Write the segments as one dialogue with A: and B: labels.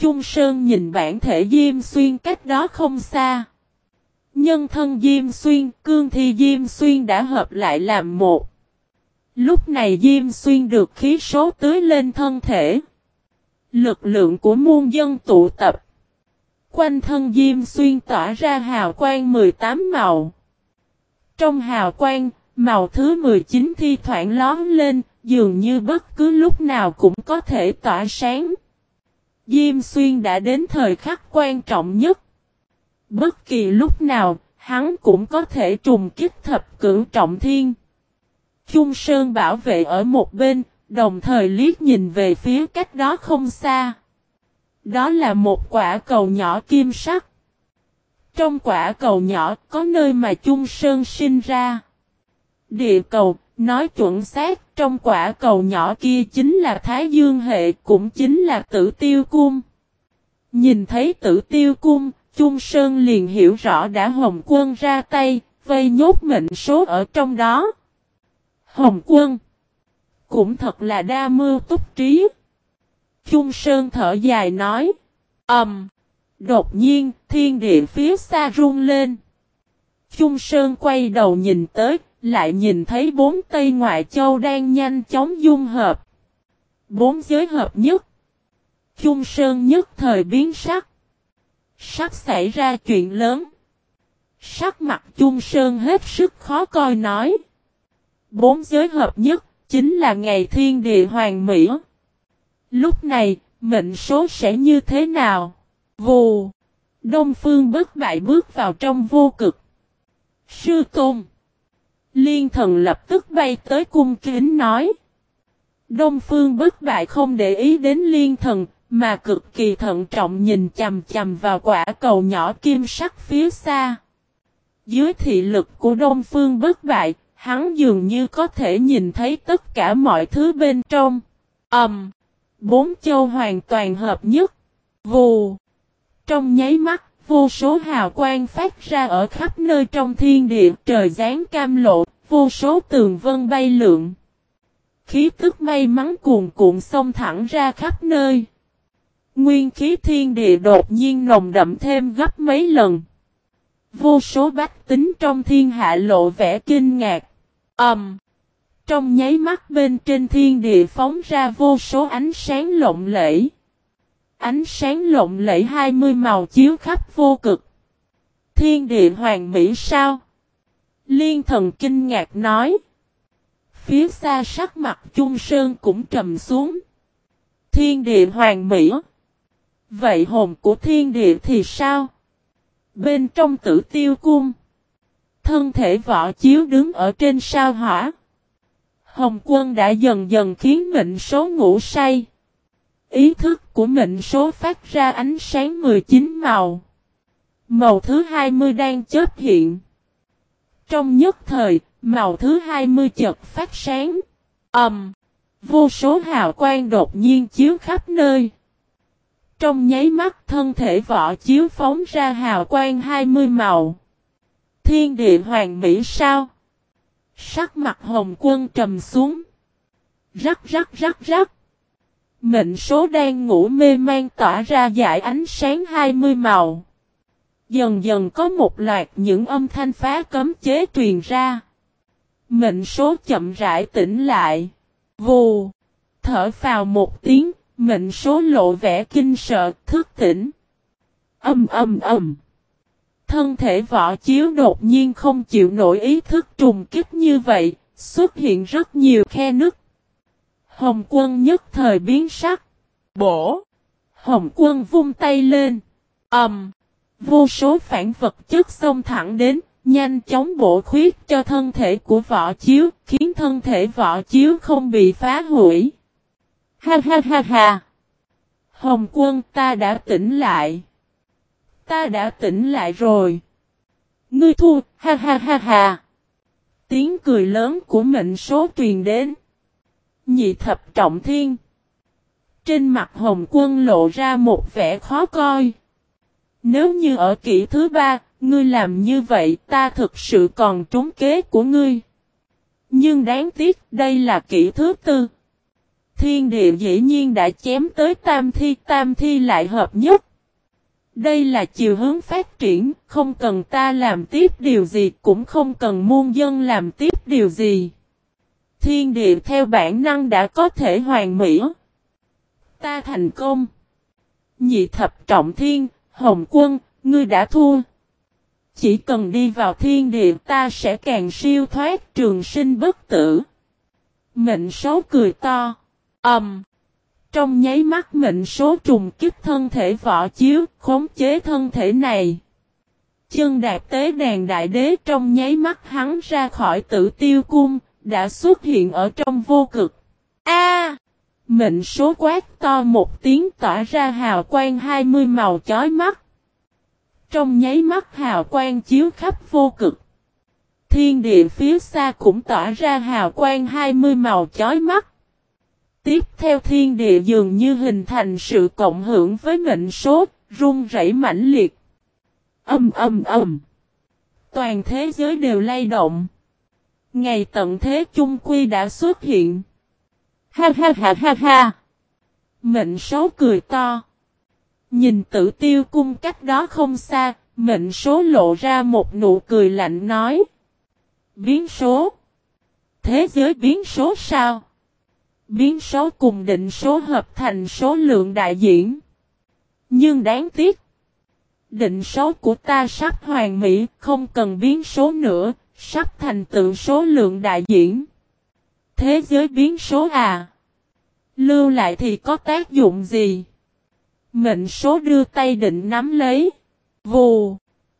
A: Chung Sơn nhìn bản thể Diêm Xuyên cách đó không xa. Nhân thân Diêm Xuyên, cương thi Diêm Xuyên đã hợp lại làm một. Lúc này Diêm Xuyên được khí số tưới lên thân thể. Lực lượng của muôn dân tụ tập. Quanh thân Diêm Xuyên tỏa ra hào quang 18 màu. Trong hào quang, màu thứ 19 thi thoảng lón lên, dường như bất cứ lúc nào cũng có thể tỏa sáng. Diêm Xuyên đã đến thời khắc quan trọng nhất. Bất kỳ lúc nào, hắn cũng có thể trùng kích thập cửu trọng thiên. Trung Sơn bảo vệ ở một bên, đồng thời liếc nhìn về phía cách đó không xa. Đó là một quả cầu nhỏ kim sắc. Trong quả cầu nhỏ có nơi mà Trung Sơn sinh ra. Địa cầu, nói chuẩn xác, trong quả cầu nhỏ kia chính là Thái Dương hệ, cũng chính là tử tiêu cung. Nhìn thấy tử tiêu cung, Trung Sơn liền hiểu rõ đã Hồng Quân ra tay, vây nhốt mệnh số ở trong đó. Hồng Quân Cũng thật là đa mưu túc trí. Trung Sơn thở dài nói. Ẩm. Um, đột nhiên, thiên địa phía xa rung lên. Trung Sơn quay đầu nhìn tới, lại nhìn thấy bốn Tây Ngoại Châu đang nhanh chóng dung hợp. Bốn giới hợp nhất. Trung Sơn nhất thời biến sắc. Sắp xảy ra chuyện lớn. Sắc mặt Trung Sơn hết sức khó coi nói. Bốn giới hợp nhất, chính là ngày thiên địa hoàng mỹ. Lúc này, mệnh số sẽ như thế nào? Vù! Đông Phương bất bại bước vào trong vô cực. Sư Tôn! Liên thần lập tức bay tới cung kính nói. Đông Phương bất bại không để ý đến liên thần, mà cực kỳ thận trọng nhìn chầm chầm vào quả cầu nhỏ kim sắc phía xa. Dưới thị lực của Đông Phương bất bại, hắn dường như có thể nhìn thấy tất cả mọi thứ bên trong. Ẩm! Um, bốn châu hoàn toàn hợp nhất. Vù! Trong nháy mắt, vô số hào quang phát ra ở khắp nơi trong thiên địa, trời dáng cam lộ, vô số tường vân bay lượn. Khí tức may mắn cuồn cuộn xông thẳng ra khắp nơi. Nguyên khí thiên địa đột nhiên nồng đậm thêm gấp mấy lần. Vô số bách tính trong thiên hạ lộ vẻ kinh ngạc. Ẩm. Um, trong nháy mắt bên trên thiên địa phóng ra vô số ánh sáng lộng lẫy. Ánh sáng lộng lẫy 20 màu chiếu khắp vô cực. Thiên địa hoàng mỹ sao? Liên thần kinh ngạc nói. Phía xa sắc mặt Trung Sơn cũng trầm xuống. Thiên địa hoàng mỹ. Vậy hồn của thiên địa thì sao? Bên trong tử tiêu cung. Thân thể võ chiếu đứng ở trên sao hỏa. Hồng quân đã dần dần khiến mệnh số ngủ say. Ý thức của mệnh số phát ra ánh sáng 19 màu. Màu thứ 20 đang chớp hiện. Trong nhất thời, màu thứ 20 chợt phát sáng. Ầm. Um, vô số hào quang đột nhiên chiếu khắp nơi. Trong nháy mắt thân thể võ chiếu phóng ra hào quang 20 màu. Thiên địa hoàng mỹ sao? Sắc mặt hồng quân trầm xuống. Rắc rắc rắc rắc. Mệnh số đang ngủ mê man tỏa ra dải ánh sáng 20 màu. Dần dần có một loạt những âm thanh phá cấm chế truyền ra. Mệnh số chậm rãi tỉnh lại. Vù. Thở vào một tiếng, mệnh số lộ vẻ kinh sợ, thức tỉnh. Âm âm âm. Thân thể võ chiếu đột nhiên không chịu nổi ý thức trùng kích như vậy, xuất hiện rất nhiều khe nứt. Hồng quân nhất thời biến sắc. Bổ. Hồng quân vung tay lên. âm Vô số phản vật chất xông thẳng đến, nhanh chóng bổ khuyết cho thân thể của võ chiếu, khiến thân thể võ chiếu không bị phá hủy. Ha ha ha ha. Hồng quân ta đã tỉnh lại. Ta đã tỉnh lại rồi. Ngươi thua, ha ha ha ha. Tiếng cười lớn của mệnh số truyền đến. Nhị thập trọng thiên. Trên mặt hồng quân lộ ra một vẻ khó coi. Nếu như ở kỷ thứ ba, ngươi làm như vậy ta thực sự còn trúng kế của ngươi. Nhưng đáng tiếc đây là kỷ thứ tư. Thiên địa dĩ nhiên đã chém tới tam thi, tam thi lại hợp nhất. Đây là chiều hướng phát triển, không cần ta làm tiếp điều gì, cũng không cần muôn dân làm tiếp điều gì. Thiên địa theo bản năng đã có thể hoàn mỹ. Ta thành công. Nhị thập trọng thiên, hồng quân, ngươi đã thua. Chỉ cần đi vào thiên địa ta sẽ càng siêu thoát trường sinh bất tử. Mệnh số cười to. Ẩm. Um. Trong nháy mắt mệnh số trùng kích thân thể võ chiếu, khống chế thân thể này. Chân đạp tế đàn đại đế trong nháy mắt hắn ra khỏi tử tiêu cung, đã xuất hiện ở trong vô cực. A! Mệnh số quát to một tiếng tỏa ra hào quang 20 màu chói mắt. Trong nháy mắt hào quang chiếu khắp vô cực. Thiên địa phía xa cũng tỏa ra hào quang 20 màu chói mắt. Tiếp theo thiên địa dường như hình thành sự cộng hưởng với mệnh số, rung rẩy mãnh liệt. Âm âm âm. Toàn thế giới đều lay động. Ngày tận thế chung quy đã xuất hiện. Ha ha ha ha ha. Mệnh số cười to. Nhìn tử tiêu cung cách đó không xa, mệnh số lộ ra một nụ cười lạnh nói. Biến số. Thế giới biến số sao? Biến số cùng định số hợp thành số lượng đại diện Nhưng đáng tiếc. Định số của ta sắp hoàn mỹ, không cần biến số nữa, sắp thành tựu số lượng đại diện Thế giới biến số à? Lưu lại thì có tác dụng gì? Mệnh số đưa tay định nắm lấy. Vù.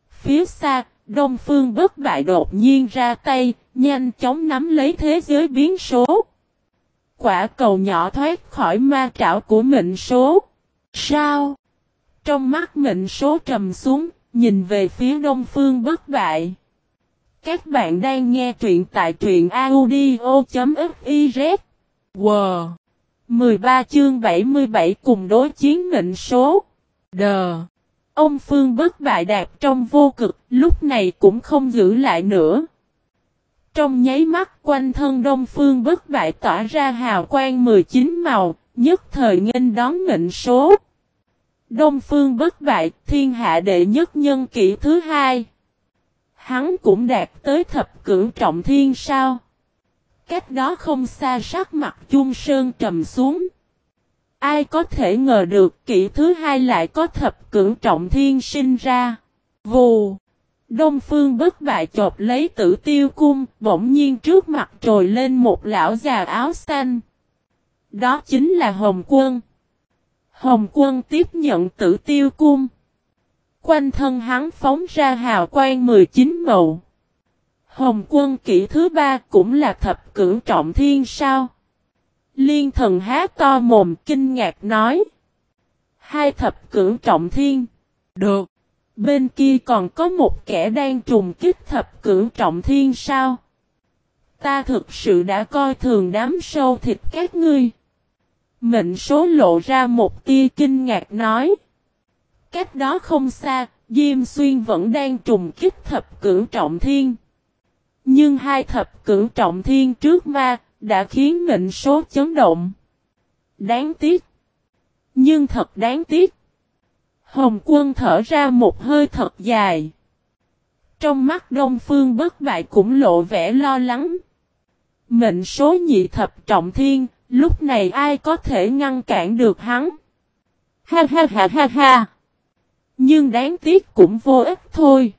A: Phía xa, Đông Phương bất bại đột nhiên ra tay, nhanh chóng nắm lấy thế giới biến số. Quả cầu nhỏ thoát khỏi ma trảo của mệnh số. Sao? Trong mắt mệnh số trầm xuống, nhìn về phía Đông Phương bất bại. Các bạn đang nghe truyện tại truyện audio.fiz. Wow! 13 chương 77 cùng đối chiến mệnh số. Đờ! Ông Phương bất bại đạt trong vô cực, lúc này cũng không giữ lại nữa. Trong nháy mắt quanh thân Đông Phương bất bại tỏa ra hào quang 19 màu, nhất thời nghênh đón mệnh số. Đông Phương bất bại, thiên hạ đệ nhất nhân kỷ thứ hai. Hắn cũng đạt tới thập cửu trọng thiên sao. Cách đó không xa sắc mặt chung sơn trầm xuống. Ai có thể ngờ được kỷ thứ hai lại có thập cửu trọng thiên sinh ra. Vù. Đông phương bất bại chộp lấy tử tiêu cung, bỗng nhiên trước mặt trồi lên một lão già áo xanh. Đó chính là Hồng Quân. Hồng Quân tiếp nhận tử tiêu cung. Quanh thân hắn phóng ra hào quang 19 màu. Hồng quân kỷ thứ ba cũng là thập cửu trọng thiên sao? Liên thần há to mồm kinh ngạc nói. Hai thập cửu trọng thiên. Được. Bên kia còn có một kẻ đang trùng kích thập cửu trọng thiên sao? Ta thực sự đã coi thường đám sâu thịt các ngươi. Mệnh số lộ ra một tia kinh ngạc nói. Cách đó không xa, Diêm Xuyên vẫn đang trùng kích thập cửu trọng thiên. Nhưng hai thập cửu trọng thiên trước ma, đã khiến mệnh số chấn động. Đáng tiếc. Nhưng thật đáng tiếc. Hồng quân thở ra một hơi thật dài. Trong mắt Đông Phương bất bại cũng lộ vẻ lo lắng. Mệnh số nhị thập trọng thiên, lúc này ai có thể ngăn cản được hắn? Ha ha ha ha ha! Nhưng đáng tiếc cũng vô ích thôi.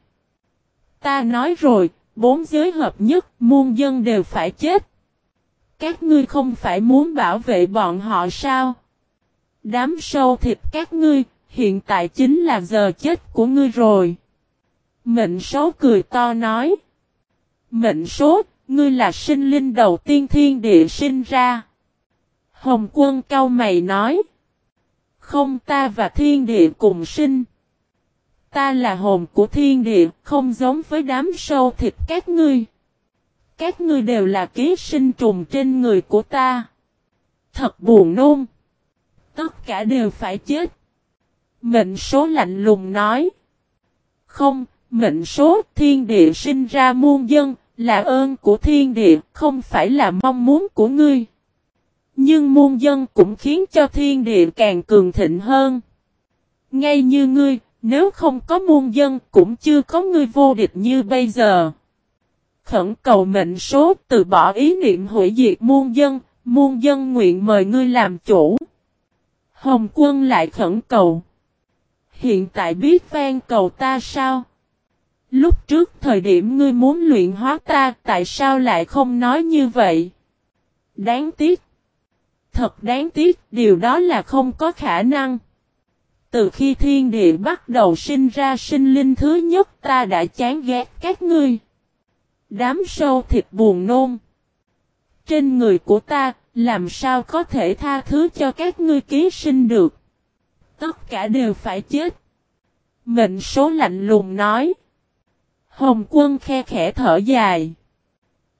A: Ta nói rồi, bốn giới hợp nhất, muôn dân đều phải chết. Các ngươi không phải muốn bảo vệ bọn họ sao? Đám sâu thịt các ngươi, hiện tại chính là giờ chết của ngươi rồi. Mệnh số cười to nói. Mệnh số, ngươi là sinh linh đầu tiên thiên địa sinh ra. Hồng quân cao mày nói. Không ta và thiên địa cùng sinh. Ta là hồn của thiên địa, không giống với đám sâu thịt các ngươi. Các ngươi đều là ký sinh trùng trên người của ta. Thật buồn nôn. Tất cả đều phải chết. Mệnh số lạnh lùng nói. Không, mệnh số thiên địa sinh ra muôn dân, là ơn của thiên địa, không phải là mong muốn của ngươi. Nhưng muôn dân cũng khiến cho thiên địa càng cường thịnh hơn. Ngay như ngươi, nếu không có muôn dân cũng chưa có ngươi vô địch như bây giờ. Khẩn cầu mệnh số từ bỏ ý niệm hủy diệt muôn dân, muôn dân nguyện mời ngươi làm chủ. Hồng quân lại khẩn cầu. Hiện tại biết phan cầu ta sao? Lúc trước thời điểm ngươi muốn luyện hóa ta tại sao lại không nói như vậy? Đáng tiếc. Thật đáng tiếc điều đó là không có khả năng. Từ khi thiên địa bắt đầu sinh ra sinh linh thứ nhất ta đã chán ghét các ngươi. Đám sâu thịt buồn nôn. Trên người của ta, làm sao có thể tha thứ cho các ngươi ký sinh được. Tất cả đều phải chết. Mệnh số lạnh lùng nói. Hồng quân khe khẽ thở dài.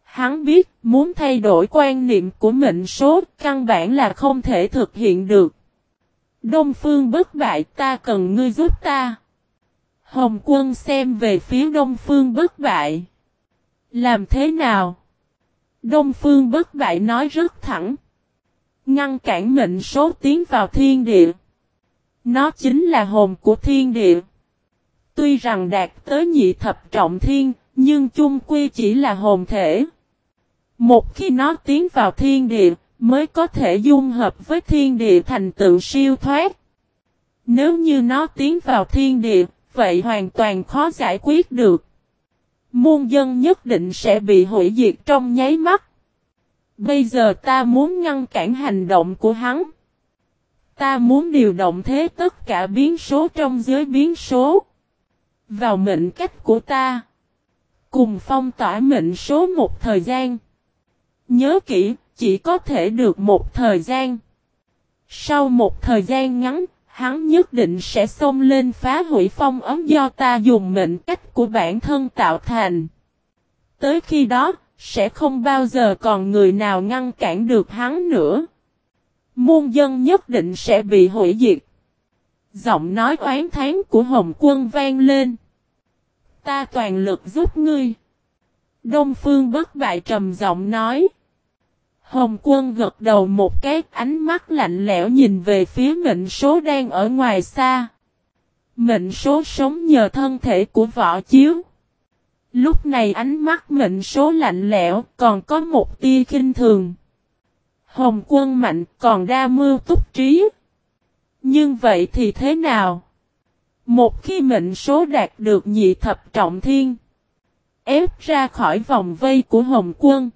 A: Hắn biết muốn thay đổi quan niệm của mệnh số căn bản là không thể thực hiện được. Đông phương bất bại ta cần ngươi giúp ta. Hồng quân xem về phía đông phương bất bại. Làm thế nào? Đông phương bất bại nói rất thẳng. Ngăn cản mệnh số tiến vào thiên địa. Nó chính là hồn của thiên địa. Tuy rằng đạt tới nhị thập trọng thiên, nhưng chung quy chỉ là hồn thể. Một khi nó tiến vào thiên địa, mới có thể dung hợp với thiên địa thành tựu siêu thoát. Nếu như nó tiến vào thiên địa, vậy hoàn toàn khó giải quyết được. Muôn dân nhất định sẽ bị hủy diệt trong nháy mắt. Bây giờ ta muốn ngăn cản hành động của hắn. Ta muốn điều động thế tất cả biến số trong giới biến số. Vào mệnh cách của ta. Cùng phong tỏa mệnh số một thời gian. Nhớ kỹ, chỉ có thể được một thời gian. Sau một thời gian ngắn, hắn nhất định sẽ xông lên phá hủy phong ấm do ta dùng mệnh cách của bản thân tạo thành. Tới khi đó, sẽ không bao giờ còn người nào ngăn cản được hắn nữa. Muôn dân nhất định sẽ bị hủy diệt. Giọng nói oán tháng của Hồng quân vang lên. Ta toàn lực giúp ngươi. Đông phương bất bại trầm giọng nói. Hồng quân gật đầu một cái, ánh mắt lạnh lẽo nhìn về phía mệnh số đang ở ngoài xa. Mệnh số sống nhờ thân thể của võ chiếu. Lúc này ánh mắt mệnh số lạnh lẽo, còn có một tia kinh thường. Hồng quân mạnh, còn đa mưu túc trí. Nhưng vậy thì thế nào? Một khi mệnh số đạt được nhị thập trọng thiên. Ép ra khỏi vòng vây của Hồng quân.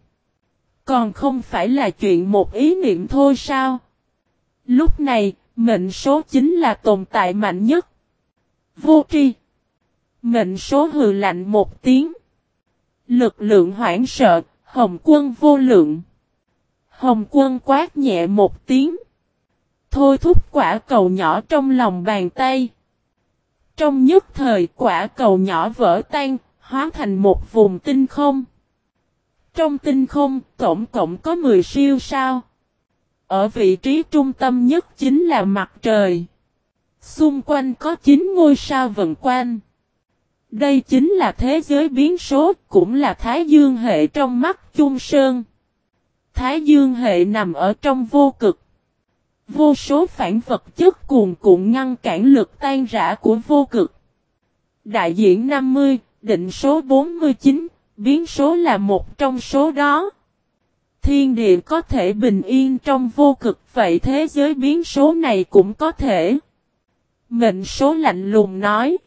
A: Còn không phải là chuyện một ý niệm thôi sao? Lúc này, mệnh số chính là tồn tại mạnh nhất. Vô tri. Mệnh số hừ lạnh một tiếng. Lực lượng hoảng sợ, hồng quân vô lượng. Hồng quân quát nhẹ một tiếng. Thôi thúc quả cầu nhỏ trong lòng bàn tay. Trong nhất thời quả cầu nhỏ vỡ tan, hóa thành một vùng tinh không. Trong tinh không, tổng cộng có 10 siêu sao. Ở vị trí trung tâm nhất chính là mặt trời. Xung quanh có 9 ngôi sao vần quanh. Đây chính là thế giới biến số, cũng là Thái Dương hệ trong mắt Trung Sơn. Thái Dương hệ nằm ở trong vô cực. Vô số phản vật chất cuồn cuộn ngăn cản lực tan rã của vô cực. Đại diện 50, định số 49, biến số là một trong số đó. Thiên địa có thể bình yên trong vô cực vậy thế giới biến số này cũng có thể. Mệnh số lạnh lùng nói.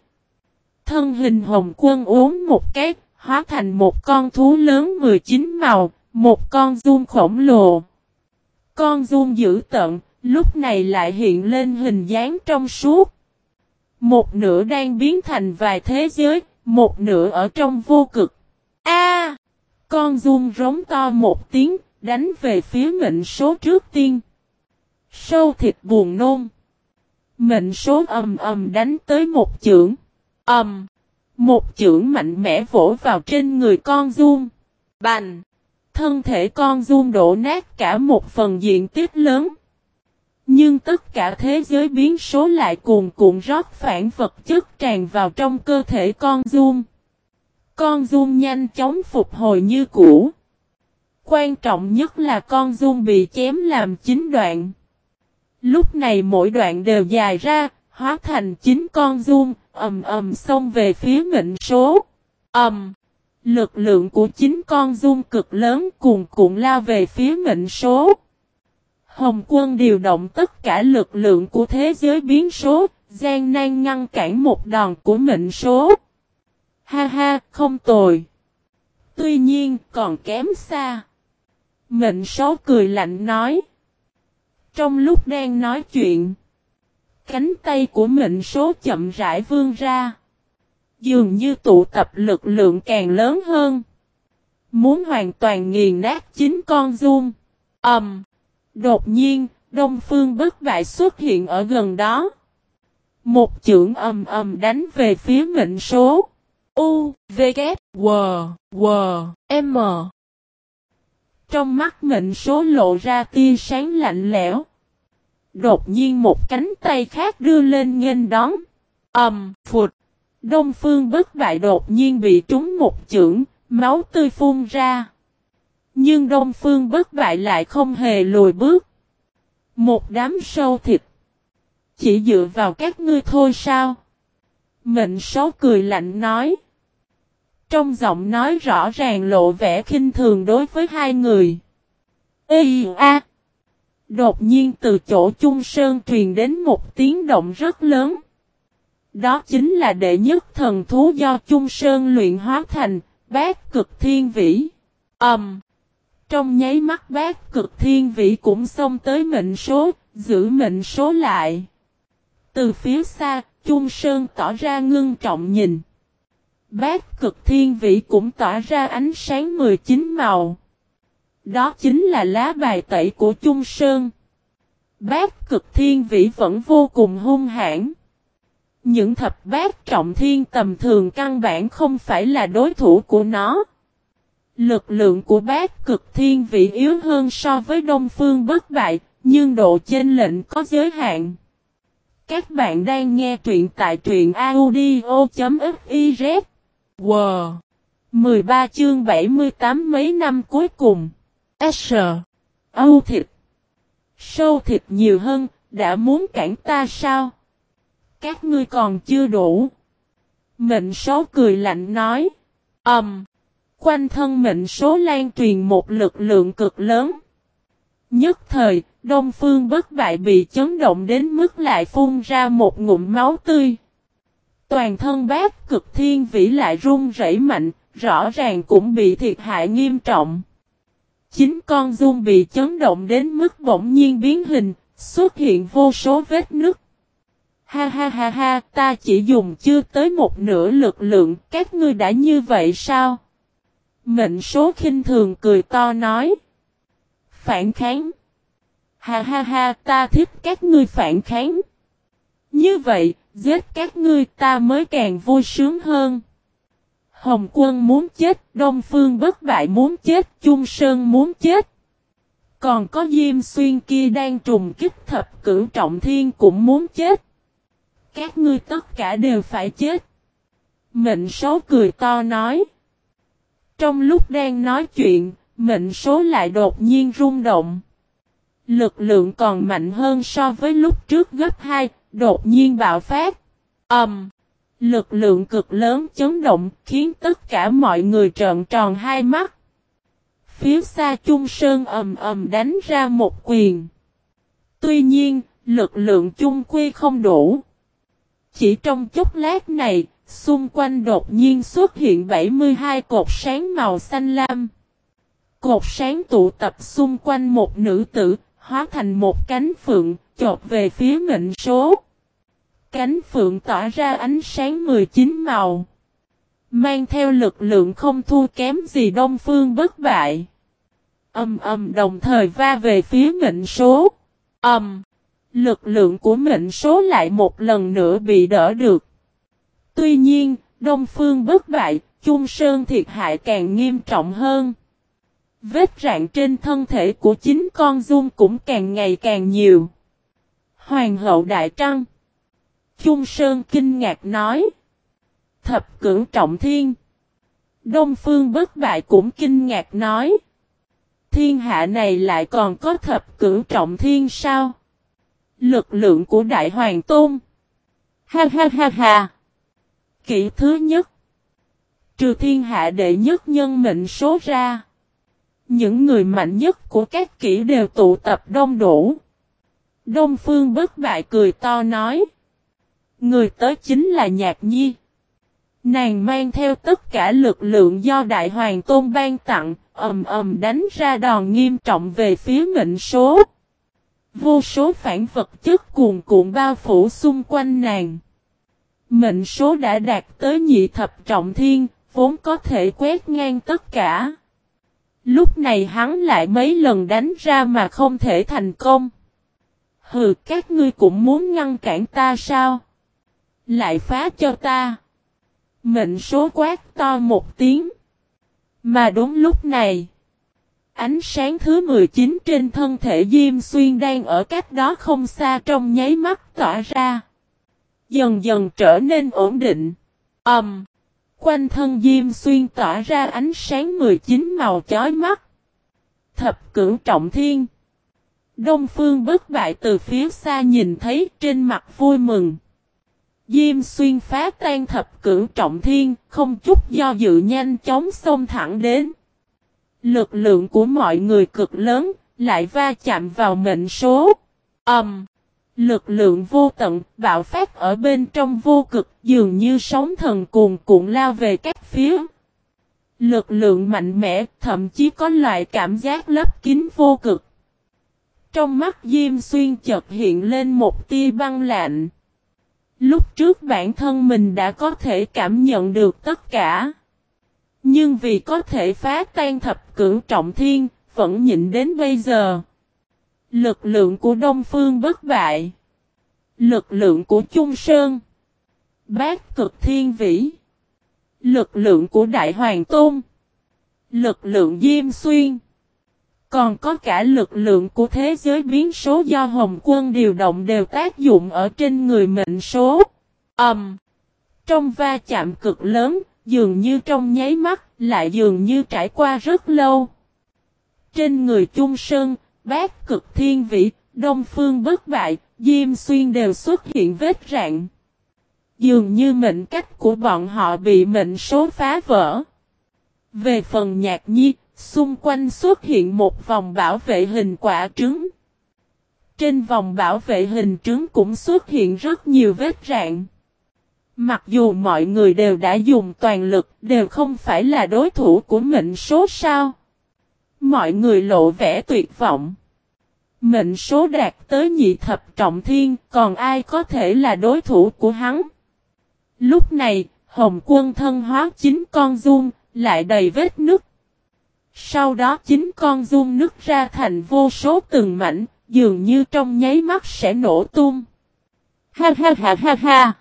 A: Thân hình hồng quân uống một cái, hóa thành một con thú lớn 19 màu, một con dung khổng lồ. Con dung dữ tận, lúc này lại hiện lên hình dáng trong suốt. Một nửa đang biến thành vài thế giới, một nửa ở trong vô cực. A! con run rống to một tiếng, đánh về phía mệnh số trước tiên. Sâu thịt buồn nôn. Mệnh số ầm ầm đánh tới một chưởng. Ầm! một chưởng mạnh mẽ vỗ vào trên người con run. Bành! Thân thể con run đổ nát cả một phần diện tích lớn. Nhưng tất cả thế giới biến số lại cuồn cuộn rót phản vật chất tràn vào trong cơ thể con run. Con Dung nhanh chóng phục hồi như cũ. Quan trọng nhất là con dung bị chém làm chín đoạn. Lúc này mỗi đoạn đều dài ra, hóa thành chín con dung, ầm ầm xông về phía mệnh số. Ầm! Lực lượng của chín con dung cực lớn cùng cuộn lao về phía mệnh số. Hồng quân điều động tất cả lực lượng của thế giới biến số, gian nan ngăn cản một đòn của mệnh số. Ha ha, không tồi. Tuy nhiên, còn kém xa. Mệnh số cười lạnh nói. Trong lúc đang nói chuyện, cánh tay của mệnh số chậm rãi vươn ra. Dường như tụ tập lực lượng càng lớn hơn. Muốn hoàn toàn nghiền nát chính con dung. Ẩm. Um, đột nhiên, Đông Phương bất bại xuất hiện ở gần đó. Một chưởng ầm ầm đánh về phía mệnh số. U, V, K, W, W, M. Trong mắt mệnh số lộ ra tia sáng lạnh lẽo. Đột nhiên một cánh tay khác đưa lên nghênh đón. Ầm, um, phụt. Đông phương bất bại đột nhiên bị trúng một chưởng, máu tươi phun ra. Nhưng đông phương bất bại lại không hề lùi bước. Một đám sâu thịt. Chỉ dựa vào các ngươi thôi sao? Mệnh số cười lạnh nói. Trong giọng nói rõ ràng lộ vẻ khinh thường đối với hai người. Ê a! Đột nhiên từ chỗ Chung Sơn truyền đến một tiếng động rất lớn. Đó chính là đệ nhất thần thú do Chung Sơn luyện hóa thành, bát cực thiên vĩ. Ẩm! Um, trong nháy mắt bát cực thiên vĩ cũng xông tới mệnh số, giữ mệnh số lại. Từ phía xa, Chung Sơn tỏ ra ngưng trọng nhìn. Bát cực thiên Vị cũng tỏa ra ánh sáng 19 màu. Đó chính là lá bài tẩy của Trung Sơn. Bát cực thiên vĩ vẫn vô cùng hung hãn. Những thập bát trọng thiên tầm thường căn bản không phải là đối thủ của nó. Lực lượng của bát cực thiên vị yếu hơn so với đông phương bất bại, nhưng độ chênh lệnh có giới hạn. Các bạn đang nghe truyện tại truyện audio.fif W. 13 chương 78 mấy năm cuối cùng. S. Âu thịt. Sâu thịt nhiều hơn, đã muốn cản ta sao? Các ngươi còn chưa đủ. Mệnh số cười lạnh nói. Ẩm. Um, quanh thân mệnh số lan truyền một lực lượng cực lớn. Nhất thời, Đông Phương bất bại bị chấn động đến mức lại phun ra một ngụm máu tươi. Toàn thân bác cực thiên vĩ lại run rẩy mạnh, rõ ràng cũng bị thiệt hại nghiêm trọng. Chính con dung bị chấn động đến mức bỗng nhiên biến hình, xuất hiện vô số vết nứt. Ha ha ha ha, ta chỉ dùng chưa tới một nửa lực lượng, các ngươi đã như vậy sao? Mệnh số khinh thường cười to nói. Phản kháng. Ha ha ha, ta thích các ngươi phản kháng. Như vậy, giết các ngươi ta mới càng vui sướng hơn. Hồng quân muốn chết, Đông Phương bất bại muốn chết, Trung Sơn muốn chết. Còn có Diêm Xuyên kia đang trùng kích thập cử trọng thiên cũng muốn chết. Các ngươi tất cả đều phải chết. Mệnh số cười to nói. Trong lúc đang nói chuyện, mệnh số lại đột nhiên rung động. Lực lượng còn mạnh hơn so với lúc trước gấp 2, đột nhiên bạo phát. âm Um, lực lượng cực lớn chấn động khiến tất cả mọi người trợn tròn hai mắt. Phía xa Trung Sơn ầm ầm đánh ra một quyền. Tuy nhiên, lực lượng chung quy không đủ. Chỉ trong chốc lát này, xung quanh đột nhiên xuất hiện 72 cột sáng màu xanh lam. Cột sáng tụ tập xung quanh một nữ tử, hóa thành một cánh phượng, chộp về phía mệnh số. Cánh phượng tỏa ra ánh sáng 19 màu. Mang theo lực lượng không thua kém gì đông phương bất bại. Âm âm đồng thời va về phía mệnh số. Âm. Lực lượng của mệnh số lại một lần nữa bị đỡ được. Tuy nhiên, Đông Phương bất bại, chung Sơn thiệt hại càng nghiêm trọng hơn. Vết rạn trên thân thể của chính con dung cũng càng ngày càng nhiều. Hoàng hậu Đại Trăng Trung Sơn kinh ngạc nói. Thập cưỡng trọng thiên. Đông Phương bất bại cũng kinh ngạc nói. thiên hạ này lại còn có thập cưỡng trọng thiên sao? Lực lượng của Đại Hoàng Tôn. Ha ha ha ha. Kỷ thứ nhất. Trừ thiên hạ đệ nhất nhân mệnh số ra. Những người mạnh nhất của các kỷ đều tụ tập đông đủ. Đông Phương bất bại cười to nói. Người tới chính là Nhạc Nhi. Nàng mang theo tất cả lực lượng do Đại Hoàng Tôn ban tặng, ầm ầm đánh ra đòn nghiêm trọng về phía mệnh số. Vô số phản vật chất cuồn cuộn bao phủ xung quanh nàng. Mệnh số đã đạt tới nhị thập trọng thiên, vốn có thể quét ngang tất cả. Lúc này hắn lại mấy lần đánh ra mà không thể thành công. Hừ, các ngươi cũng muốn ngăn cản ta sao? Lại phá cho ta. Mệnh số quát to một tiếng. Mà đúng lúc này. Ánh sáng thứ 19 trên thân thể Diêm Xuyên đang ở cách đó không xa trong nháy mắt tỏa ra. Dần dần trở nên ổn định. Ẩm. Um, quanh thân Diêm Xuyên tỏa ra ánh sáng 19 màu chói mắt. Thập cửu trọng thiên. Đông Phương bất bại từ phía xa nhìn thấy trên mặt vui mừng. Diêm xuyên phá tan thập cửu trọng thiên, không chút do dự nhanh chóng xông thẳng đến. Lực lượng của mọi người cực lớn, lại va chạm vào mệnh số. âm Um, lực lượng vô tận, bạo phát ở bên trong vô cực, dường như sóng thần cuồn cuộn lao về các phía. Lực lượng mạnh mẽ, thậm chí có loại cảm giác lấp kín vô cực. Trong mắt Diêm Xuyên chợt hiện lên một tia băng lạnh. Lúc trước bản thân mình đã có thể cảm nhận được tất cả. Nhưng vì có thể phá tan thập cửu trọng thiên, vẫn nhịn đến bây giờ. Lực lượng của Đông Phương bất bại. Lực lượng của Trung Sơn. Bát cực thiên vĩ. Lực lượng của Đại Hoàng Tôn. Lực lượng Diêm Xuyên. Còn có cả lực lượng của thế giới biến số do Hồng Quân điều động đều tác dụng ở trên người mệnh số. Ẩm. Um, trong va chạm cực lớn, dường như trong nháy mắt, lại dường như trải qua rất lâu. Trên người Trung Sơn, bác cực thiên vị, đông phương bất bại, Diêm Xuyên đều xuất hiện vết rạn. Dường như mệnh cách của bọn họ bị mệnh số phá vỡ. Về phần nhạc nhi, Xung quanh xuất hiện một vòng bảo vệ hình quả trứng. Trên vòng bảo vệ hình trứng cũng xuất hiện rất nhiều vết rạn. Mặc dù mọi người đều đã dùng toàn lực, đều không phải là đối thủ của mệnh số sao. Mọi người lộ vẻ tuyệt vọng. Mệnh số đạt tới nhị thập trọng thiên, còn ai có thể là đối thủ của hắn? Lúc này, Hồng quân thân hóa chính con dung, lại đầy vết nứt. Sau đó chính con dung nứt ra thành vô số từng mảnh, dường như trong nháy mắt sẽ nổ tung. Ha ha ha ha ha.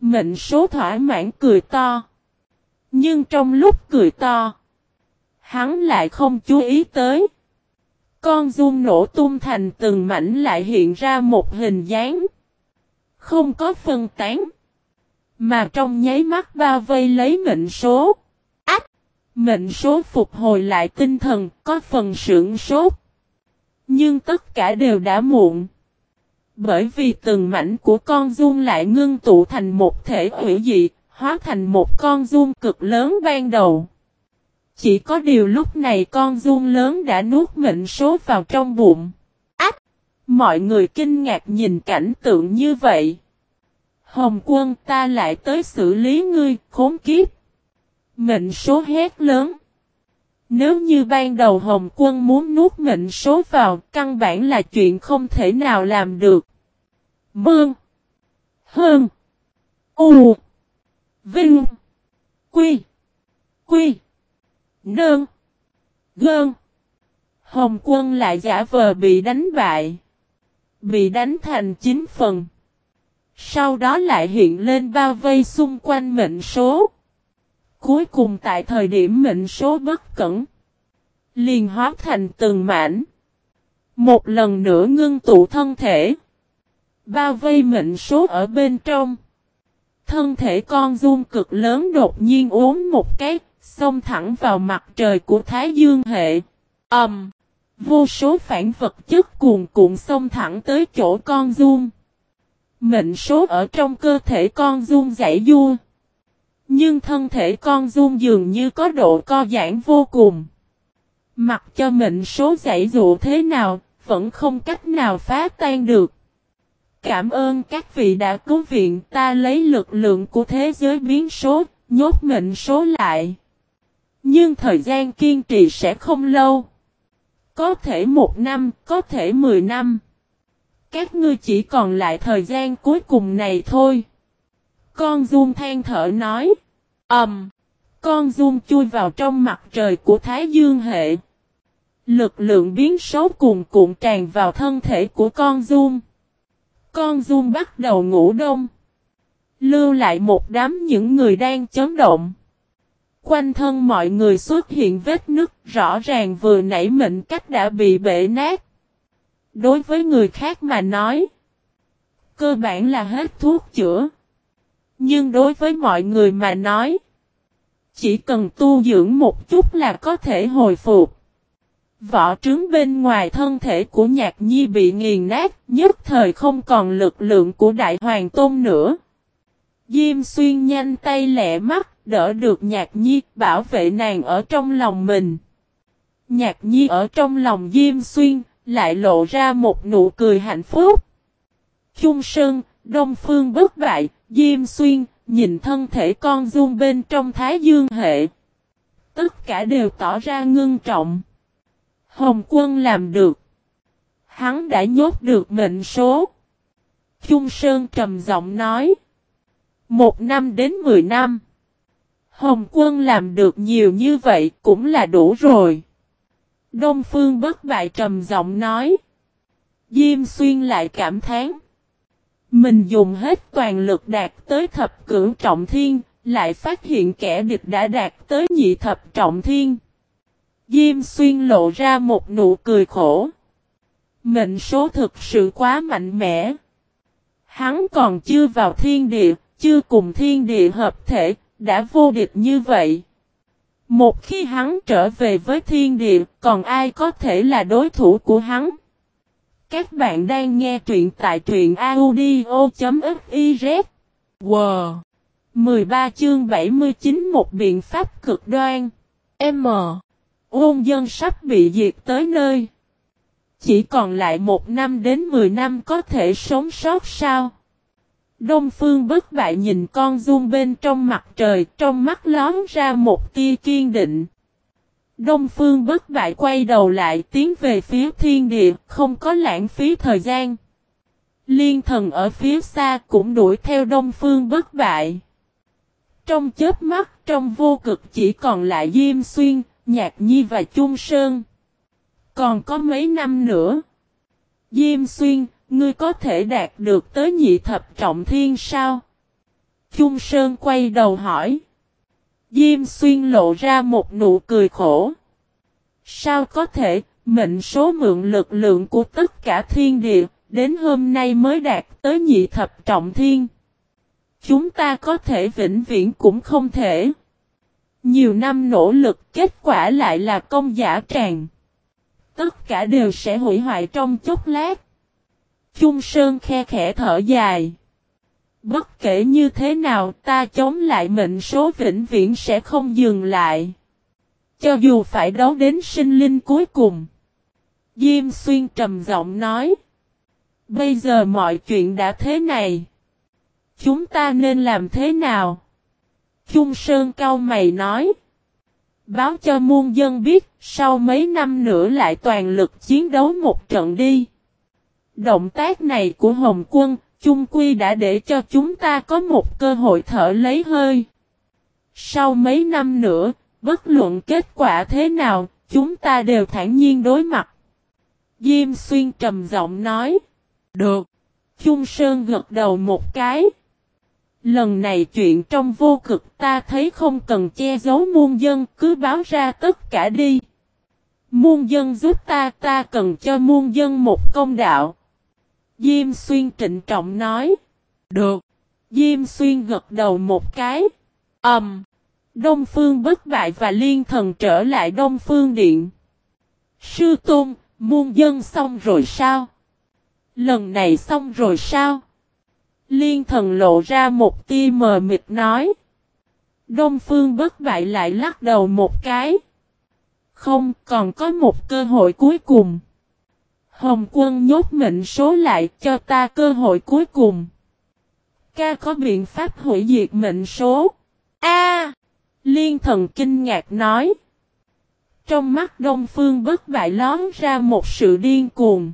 A: Mệnh số thỏa mãn cười to. Nhưng trong lúc cười to, hắn lại không chú ý tới. Con dung nổ tung thành từng mảnh lại hiện ra một hình dáng. Không có phân tán. Mà trong nháy mắt bao vây lấy mệnh số. ách Mệnh số phục hồi lại tinh thần, có phần sưởng sốt. Nhưng tất cả đều đã muộn. Bởi vì từng mảnh của con dung lại ngưng tụ thành một thể hủy dị, hóa thành một con dung cực lớn ban đầu. Chỉ có điều lúc này con run lớn đã nuốt mệnh số vào trong bụng. Ách! Mọi người kinh ngạc nhìn cảnh tượng như vậy. Hồng quân ta lại tới xử lý ngươi, khốn kiếp. Mệnh số hét lớn. Nếu như ban đầu Hồng quân muốn nuốt mệnh số vào, căn bản là chuyện không thể nào làm được. Mương. Hơn. U. Vinh. Quy. Quy. Nương. Gơn. Hồng quân lại giả vờ bị đánh bại. Bị đánh thành chín phần. Sau đó lại hiện lên bao vây xung quanh mệnh số. Cuối cùng tại thời điểm mệnh số bất cẩn. Liền hóa thành từng mảnh. Một lần nữa ngưng tụ thân thể. Bao vây mệnh số ở bên trong. Thân thể con dung cực lớn đột nhiên uống một cái, xông thẳng vào mặt trời của Thái Dương hệ. ầm. vô số phản vật chất cuồn cuộn xông thẳng tới chỗ con dung. Mệnh số ở trong cơ thể con dung giải vua. Nhưng thân thể con dung dường như có độ co giãn vô cùng. Mặc cho mệnh số giải dụ thế nào, vẫn không cách nào phá tan được. Cảm ơn các vị đã cứu viện ta lấy lực lượng của thế giới biến số, nhốt mệnh số lại. Nhưng thời gian kiên trì sẽ không lâu. Có thể một năm, có thể mười năm. Các ngươi chỉ còn lại thời gian cuối cùng này thôi. Con Dung than thở nói. Ẩm. Um, con Dung chui vào trong mặt trời của Thái Dương hệ. Lực lượng biến số cuồn cuộn tràn vào thân thể của con Dung. Con Dung bắt đầu ngủ đông. Lưu lại một đám những người đang chấn động. Quanh thân mọi người xuất hiện vết nứt rõ ràng vừa nảy mệnh cách đã bị bể nát. Đối với người khác mà nói, cơ bản là hết thuốc chữa. Nhưng đối với mọi người mà nói, chỉ cần tu dưỡng một chút là có thể hồi phục. Vỏ trứng bên ngoài thân thể của nhạc nhi bị nghiền nát, nhất thời không còn lực lượng của đại hoàng tôn nữa. Diêm xuyên nhanh tay lẹ mắt, đỡ được nhạc nhi, bảo vệ nàng ở trong lòng mình. Nhạc nhi ở trong lòng Diêm xuyên, lại lộ ra một nụ cười hạnh phúc. Trung Sơn, Đông Phương bất bại, Diêm Xuyên, nhìn thân thể con dung bên trong Thái Dương hệ. Tất cả đều tỏ ra ngưng trọng. Hồng quân làm được. Hắn đã nhốt được mệnh số. Trung Sơn trầm giọng nói. Một năm đến mười năm. Hồng quân làm được nhiều như vậy cũng là đủ rồi. Đông Phương bất bại trầm giọng nói. Diêm xuyên lại cảm thán. Mình dùng hết toàn lực đạt tới thập cửu trọng thiên, lại phát hiện kẻ địch đã đạt tới nhị thập trọng thiên. Diêm xuyên lộ ra một nụ cười khổ. Mệnh số thực sự quá mạnh mẽ. Hắn còn chưa vào thiên địa, chưa cùng thiên địa hợp thể, đã vô địch như vậy. Một khi hắn trở về với thiên địa, còn ai có thể là đối thủ của hắn? Các bạn đang nghe truyện tại truyện audio.fiz. Wow! 13 chương 79 một biện pháp cực đoan. M. Ôn dân sắp bị diệt tới nơi. Chỉ còn lại một năm đến 10 năm có thể sống sót sao? Đông Phương bất bại nhìn con dung bên trong mặt trời, trong mắt lón ra một tia kiên định. Đông Phương bất bại quay đầu lại tiến về phía thiên địa, không có lãng phí thời gian. Liên thần ở phía xa cũng đuổi theo Đông Phương bất bại. Trong chớp mắt, trong vô cực chỉ còn lại Diêm Xuyên, Nhạc Nhi và Trung Sơn. Còn có mấy năm nữa. Diêm Xuyên, Ngươi có thể đạt được tới nhị thập trọng thiên sao? Trung Sơn quay đầu hỏi. Diêm xuyên lộ ra một nụ cười khổ. Sao có thể, mệnh số mượn lực lượng của tất cả thiên địa, đến hôm nay mới đạt tới nhị thập trọng thiên. Chúng ta có thể vĩnh viễn cũng không thể. Nhiều năm nỗ lực kết quả lại là công giả tràn. Tất cả đều sẽ hủy hoại trong chốc lát. Trung Sơn khe khẽ thở dài. Bất kể như thế nào ta chống lại mệnh số vĩnh viễn sẽ không dừng lại. Cho dù phải đấu đến sinh linh cuối cùng. Diêm Xuyên trầm giọng nói. Bây giờ mọi chuyện đã thế này. Chúng ta nên làm thế nào? Trung Sơn cao mày nói. Báo cho muôn dân biết, sau mấy năm nữa lại toàn lực chiến đấu một trận đi. Động tác này của Hồng quân, chung quy đã để cho chúng ta có một cơ hội thở lấy hơi. Sau mấy năm nữa, bất luận kết quả thế nào, chúng ta đều thản nhiên đối mặt. Diêm xuyên trầm giọng nói. Được. Trung Sơn gật đầu một cái. Lần này chuyện trong vô cực ta thấy không cần che giấu muôn dân, cứ báo ra tất cả đi. Muôn dân giúp ta, ta cần cho muôn dân một công đạo. Diêm xuyên trịnh trọng nói. Được. Diêm xuyên gật đầu một cái. Ẩm. Um, Đông Phương bất bại và liên thần trở lại Đông Phương Điện. Sư Tôn, muôn dân xong rồi sao? Lần này xong rồi sao? Liên thần lộ ra một tia mờ mịt nói. Đông Phương bất bại lại lắc đầu một cái. Không, còn có một cơ hội cuối cùng. Hồng quân nhốt mệnh số lại cho ta cơ hội cuối cùng. Ca có biện pháp hủy diệt mệnh số. A! liên thần kinh ngạc nói. Trong mắt Đông Phương bất bại lón ra một sự điên cuồng.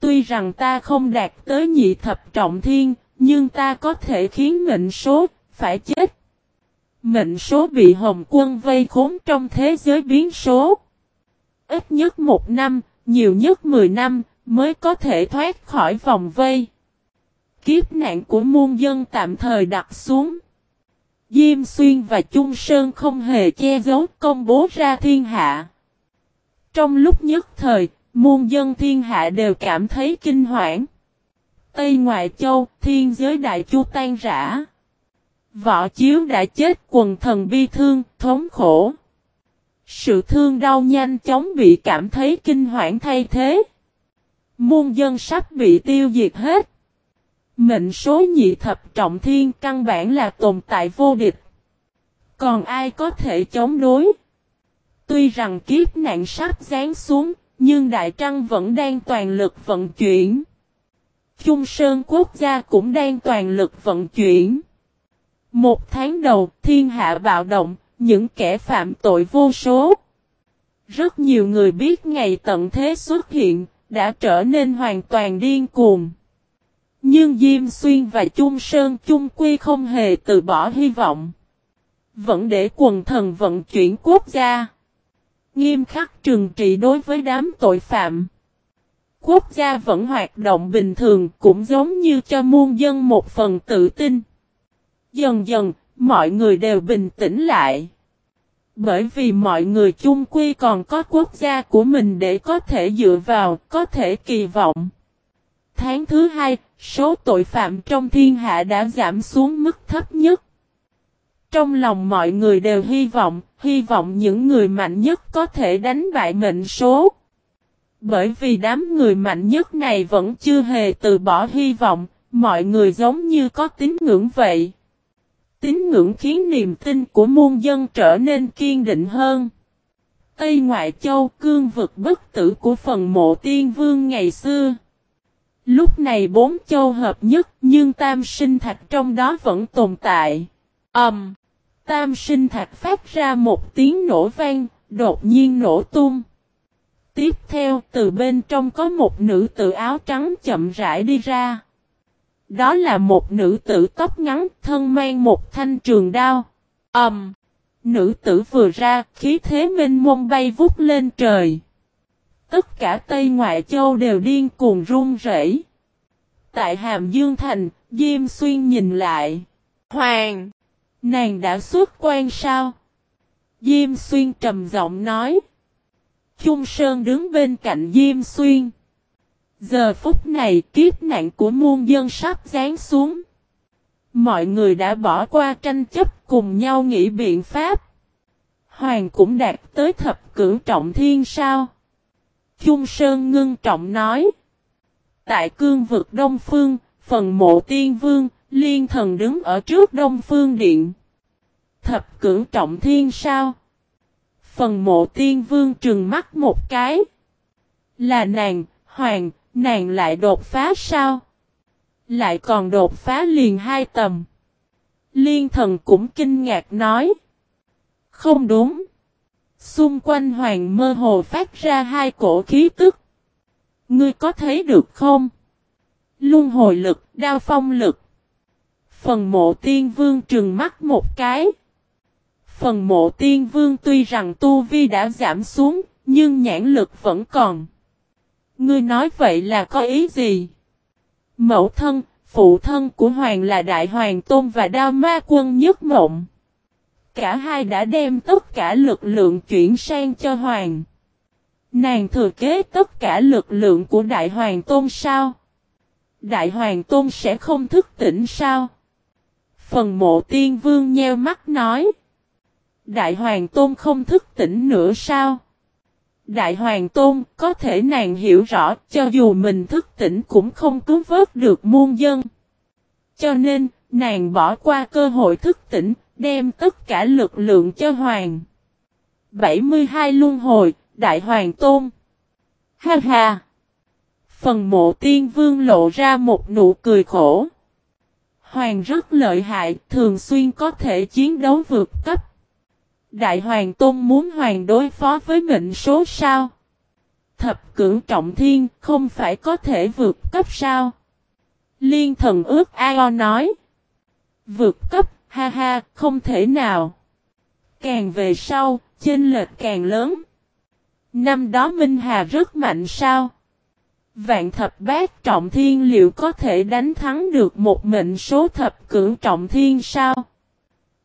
A: Tuy rằng ta không đạt tới nhị thập trọng thiên, nhưng ta có thể khiến mệnh số phải chết. Mệnh số bị Hồng quân vây khốn trong thế giới biến số. Ít nhất một năm, nhiều nhất mười năm, mới có thể thoát khỏi vòng vây. Kiếp nạn của muôn dân tạm thời đặt xuống. Diêm Xuyên và Trung Sơn không hề che giấu công bố ra thiên hạ. Trong lúc nhất thời, muôn dân thiên hạ đều cảm thấy kinh hoảng. Tây Ngoại Châu, thiên giới đại chu tan rã. Võ Chiếu đã chết quần thần bi thương, thống khổ. Sự thương đau nhanh chóng bị cảm thấy kinh hoảng thay thế. Muôn dân sắp bị tiêu diệt hết. Mệnh số nhị thập trọng thiên căn bản là tồn tại vô địch. Còn ai có thể chống đối? Tuy rằng kiếp nạn sắp dán xuống, nhưng Đại Trăng vẫn đang toàn lực vận chuyển. Trung Sơn Quốc gia cũng đang toàn lực vận chuyển. Một tháng đầu, thiên hạ bạo động, những kẻ phạm tội vô số. Rất nhiều người biết ngày tận thế xuất hiện, đã trở nên hoàn toàn điên cuồng. Nhưng Diêm Xuyên và Trung Sơn Trung Quy không hề từ bỏ hy vọng. Vẫn để quần thần vận chuyển quốc gia. Nghiêm khắc trừng trị đối với đám tội phạm. Quốc gia vẫn hoạt động bình thường cũng giống như cho muôn dân một phần tự tin. Dần dần, mọi người đều bình tĩnh lại. Bởi vì mọi người chung quy còn có quốc gia của mình để có thể dựa vào, có thể kỳ vọng. Tháng thứ hai, số tội phạm trong thiên hạ đã giảm xuống mức thấp nhất. Trong lòng mọi người đều hy vọng, hy vọng những người mạnh nhất có thể đánh bại mệnh số. Bởi vì đám người mạnh nhất này vẫn chưa hề từ bỏ hy vọng, mọi người giống như có tín ngưỡng vậy. Tín ngưỡng khiến niềm tin của muôn dân trở nên kiên định hơn. Tây Ngoại Châu cương vực bất tử của phần mộ tiên vương ngày xưa. Lúc này bốn châu hợp nhất nhưng tam sinh thạch trong đó vẫn tồn tại. Ẩm! Um, tam sinh thạch phát ra một tiếng nổ vang, đột nhiên nổ tung. Tiếp theo từ bên trong có một nữ tử áo trắng chậm rãi đi ra. Đó là một nữ tử tóc ngắn thân mang một thanh trường đao. Ẩm! Um, nữ tử vừa ra khí thế minh mông bay vút lên trời. Tất cả Tây Ngoại Châu đều điên cuồng run rẩy. Tại Hàm Dương Thành, Diêm Xuyên nhìn lại. Hoàng! Nàng đã xuất quan sao? Diêm Xuyên trầm giọng nói. Trung Sơn đứng bên cạnh Diêm Xuyên. Giờ phút này kiếp nạn của muôn dân sắp rán xuống. Mọi người đã bỏ qua tranh chấp cùng nhau nghĩ biện pháp. Hoàng cũng đạt tới thập cửu trọng thiên sao? Trung Sơn ngưng trọng nói. Tại cương vực Đông Phương, phần mộ tiên vương, liên thần đứng ở trước Đông Phương Điện. Thập cửu trọng thiên sao? Phần mộ tiên vương trừng mắt một cái. Là nàng, hoàng, nàng lại đột phá sao? Lại còn đột phá liền hai tầm. Liên thần cũng kinh ngạc nói. Không đúng. Xung quanh hoàng mơ hồ phát ra hai cổ khí tức. Ngươi có thấy được không? Luân hồi lực, đao phong lực. Phần mộ tiên vương trừng mắt một cái. Phần mộ tiên vương tuy rằng tu vi đã giảm xuống, nhưng nhãn lực vẫn còn. Ngươi nói vậy là có ý gì? Mẫu thân, phụ thân của hoàng là đại hoàng tôn và đao ma quân nhất mộng. Cả hai đã đem tất cả lực lượng chuyển sang cho hoàng. Nàng thừa kế tất cả lực lượng của Đại Hoàng Tôn sao? Đại Hoàng Tôn sẽ không thức tỉnh sao? Phần mộ tiên vương nheo mắt nói. Đại Hoàng Tôn không thức tỉnh nữa sao? Đại Hoàng Tôn, có thể nàng hiểu rõ, cho dù mình thức tỉnh cũng không cứu vớt được muôn dân. Cho nên, nàng bỏ qua cơ hội thức tỉnh, đem tất cả lực lượng cho Hoàng. 72 Luân Hồi, Đại Hoàng Tôn Ha ha! Phần mộ tiên vương lộ ra một nụ cười khổ. Hoàng rất lợi hại, thường xuyên có thể chiến đấu vượt cấp. Đại Hoàng Tôn muốn Hoàng đối phó với mệnh số sao? Thập cưỡng trọng thiên không phải có thể vượt cấp sao? Liên thần ước Ao nói. Vượt cấp, ha ha, không thể nào. Càng về sau, chênh lệch càng lớn. Năm đó Minh Hà rất mạnh sao? Vạn thập bát trọng thiên liệu có thể đánh thắng được một mệnh số thập cưỡng trọng thiên sao?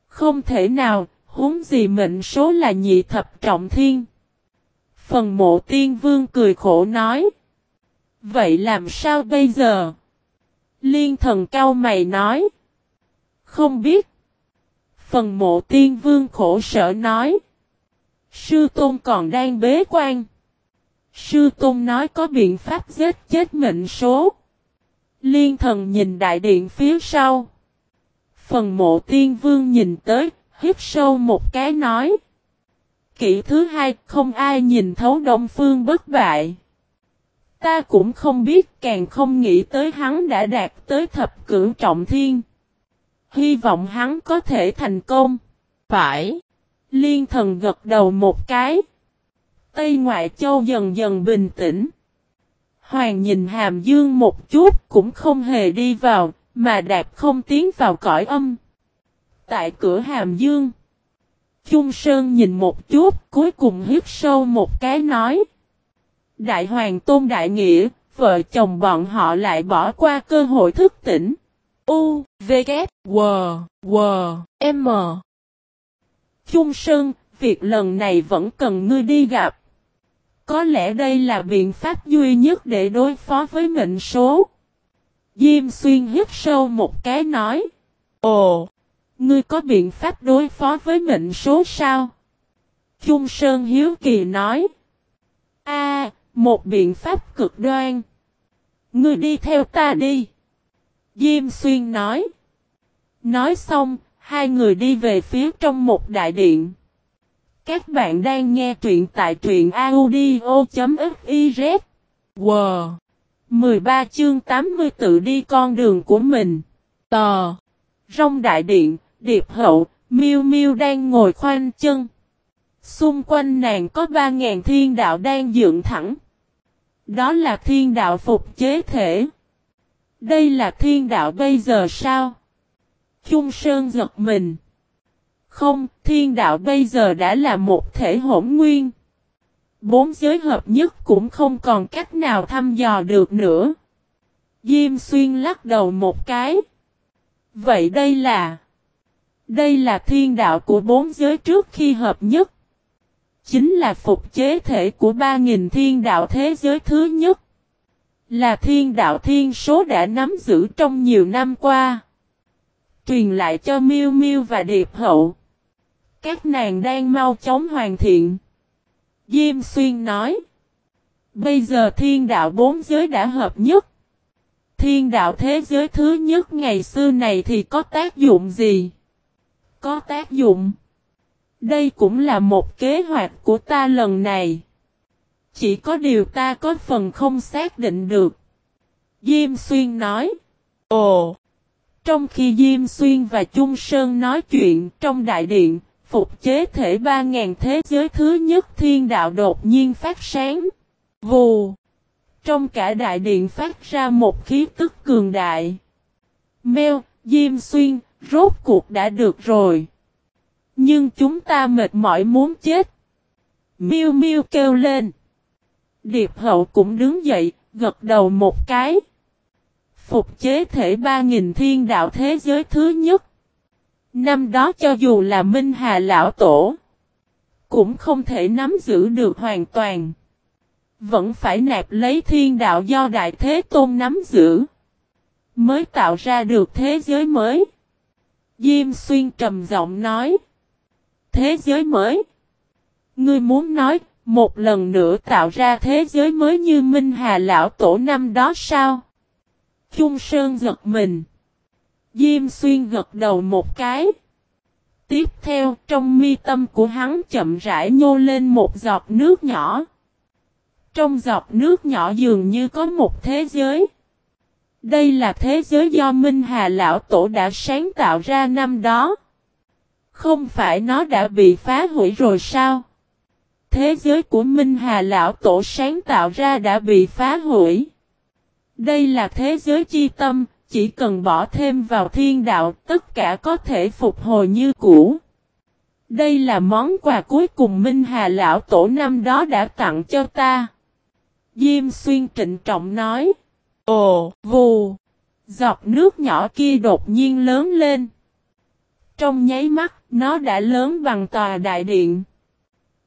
A: Không thể nào, huống gì mệnh số là nhị thập trọng thiên. Phần mộ tiên vương cười khổ nói. Vậy làm sao bây giờ? Liên thần cao mày nói. Không biết. Phần mộ tiên vương khổ sở nói. Sư Tôn còn đang bế quan. Sư Tôn nói có biện pháp giết chết mệnh số. Liên thần nhìn đại điện phía sau. Phần mộ tiên vương nhìn tới, hít sâu một cái nói. Kỷ thứ hai, không ai nhìn thấu đông phương bất bại. Ta cũng không biết càng không nghĩ tới hắn đã đạt tới thập cửu trọng thiên. Hy vọng hắn có thể thành công. Phải. Liên thần gật đầu một cái. Tây Ngoại Châu dần dần bình tĩnh. Hoàng nhìn Hàm Dương một chút cũng không hề đi vào, mà đạp không tiến vào cõi âm. Tại cửa Hàm Dương. Trung Sơn nhìn một chút, cuối cùng hít sâu một cái nói. Đại Hoàng Tôn Đại Nghĩa, vợ chồng bọn họ lại bỏ qua cơ hội thức tỉnh. U, V, K, W, W, M. Trung Sơn, việc lần này vẫn cần ngươi đi gặp. Có lẽ đây là biện pháp duy nhất để đối phó với mệnh số. Diêm xuyên hít sâu một cái nói. Ồ, ngươi có biện pháp đối phó với mệnh số sao? Trung Sơn Hiếu Kỳ nói. A, một biện pháp cực đoan. Ngươi đi theo ta đi. Diêm Xuyên nói. Nói xong, hai người đi về phía trong một đại điện. Các bạn đang nghe truyện tại truyện audio.fiz. Wow! 13 chương 80 tự đi con đường của mình. Tò! Rong đại điện, điệp hậu, miêu miêu đang ngồi khoanh chân. Xung quanh nàng có 3.000 thiên đạo đang dựng thẳng. Đó là thiên đạo phục chế thể. Đây là thiên đạo bây giờ sao? Trung Sơn giật mình. Không, thiên đạo bây giờ đã là một thể hỗn nguyên. Bốn giới hợp nhất cũng không còn cách nào thăm dò được nữa. Diêm xuyên lắc đầu một cái. Vậy đây là... Đây là thiên đạo của bốn giới trước khi hợp nhất. Chính là phục chế thể của ba nghìn thiên đạo thế giới thứ nhất. Là thiên đạo thiên số đã nắm giữ trong nhiều năm qua. Truyền lại cho miêu miêu và Điệp Hậu. Các nàng đang mau chóng hoàn thiện. Diêm Xuyên nói. Bây giờ thiên đạo bốn giới đã hợp nhất. Thiên đạo thế giới thứ nhất ngày xưa này thì có tác dụng gì? Có tác dụng. Đây cũng là một kế hoạch của ta lần này. Chỉ có điều ta có phần không xác định được. Diêm Xuyên nói. Ồ! Trong khi Diêm Xuyên và Trung Sơn nói chuyện trong đại điện, phục chế thể 3.000 thế giới thứ nhất thiên đạo đột nhiên phát sáng. Vù! Trong cả đại điện phát ra một khí tức cường đại. Mèo, Diêm Xuyên, rốt cuộc đã được rồi. Nhưng chúng ta mệt mỏi muốn chết. Miu Miu kêu lên. Điệp hậu cũng đứng dậy, gật đầu một cái. Phục chế thể 3.000 thiên đạo thế giới thứ nhất. Năm đó cho dù là Minh Hà Lão Tổ, cũng không thể nắm giữ được hoàn toàn. Vẫn phải nạp lấy thiên đạo do Đại Thế Tôn nắm giữ. Mới tạo ra được thế giới mới. Diêm xuyên trầm giọng nói. Thế giới mới. Ngươi muốn nói, Một lần nữa tạo ra thế giới mới như Minh Hà Lão Tổ năm đó sao? Trung Sơn giật mình. Diêm Xuyên gật đầu một cái. Tiếp theo trong mi tâm của hắn chậm rãi nhô lên một giọt nước nhỏ. Trong giọt nước nhỏ dường như có một thế giới. Đây là thế giới do Minh Hà Lão Tổ đã sáng tạo ra năm đó. Không phải nó đã bị phá hủy rồi sao? Thế giới của Minh Hà Lão Tổ sáng tạo ra đã bị phá hủy. Đây là thế giới chi tâm, chỉ cần bỏ thêm vào thiên đạo, tất cả có thể phục hồi như cũ. Đây là món quà cuối cùng Minh Hà Lão Tổ năm đó đã tặng cho ta. Diêm Xuyên trịnh trọng nói. Ồ, vù. Giọt nước nhỏ kia đột nhiên lớn lên. Trong nháy mắt, nó đã lớn bằng tòa đại điện.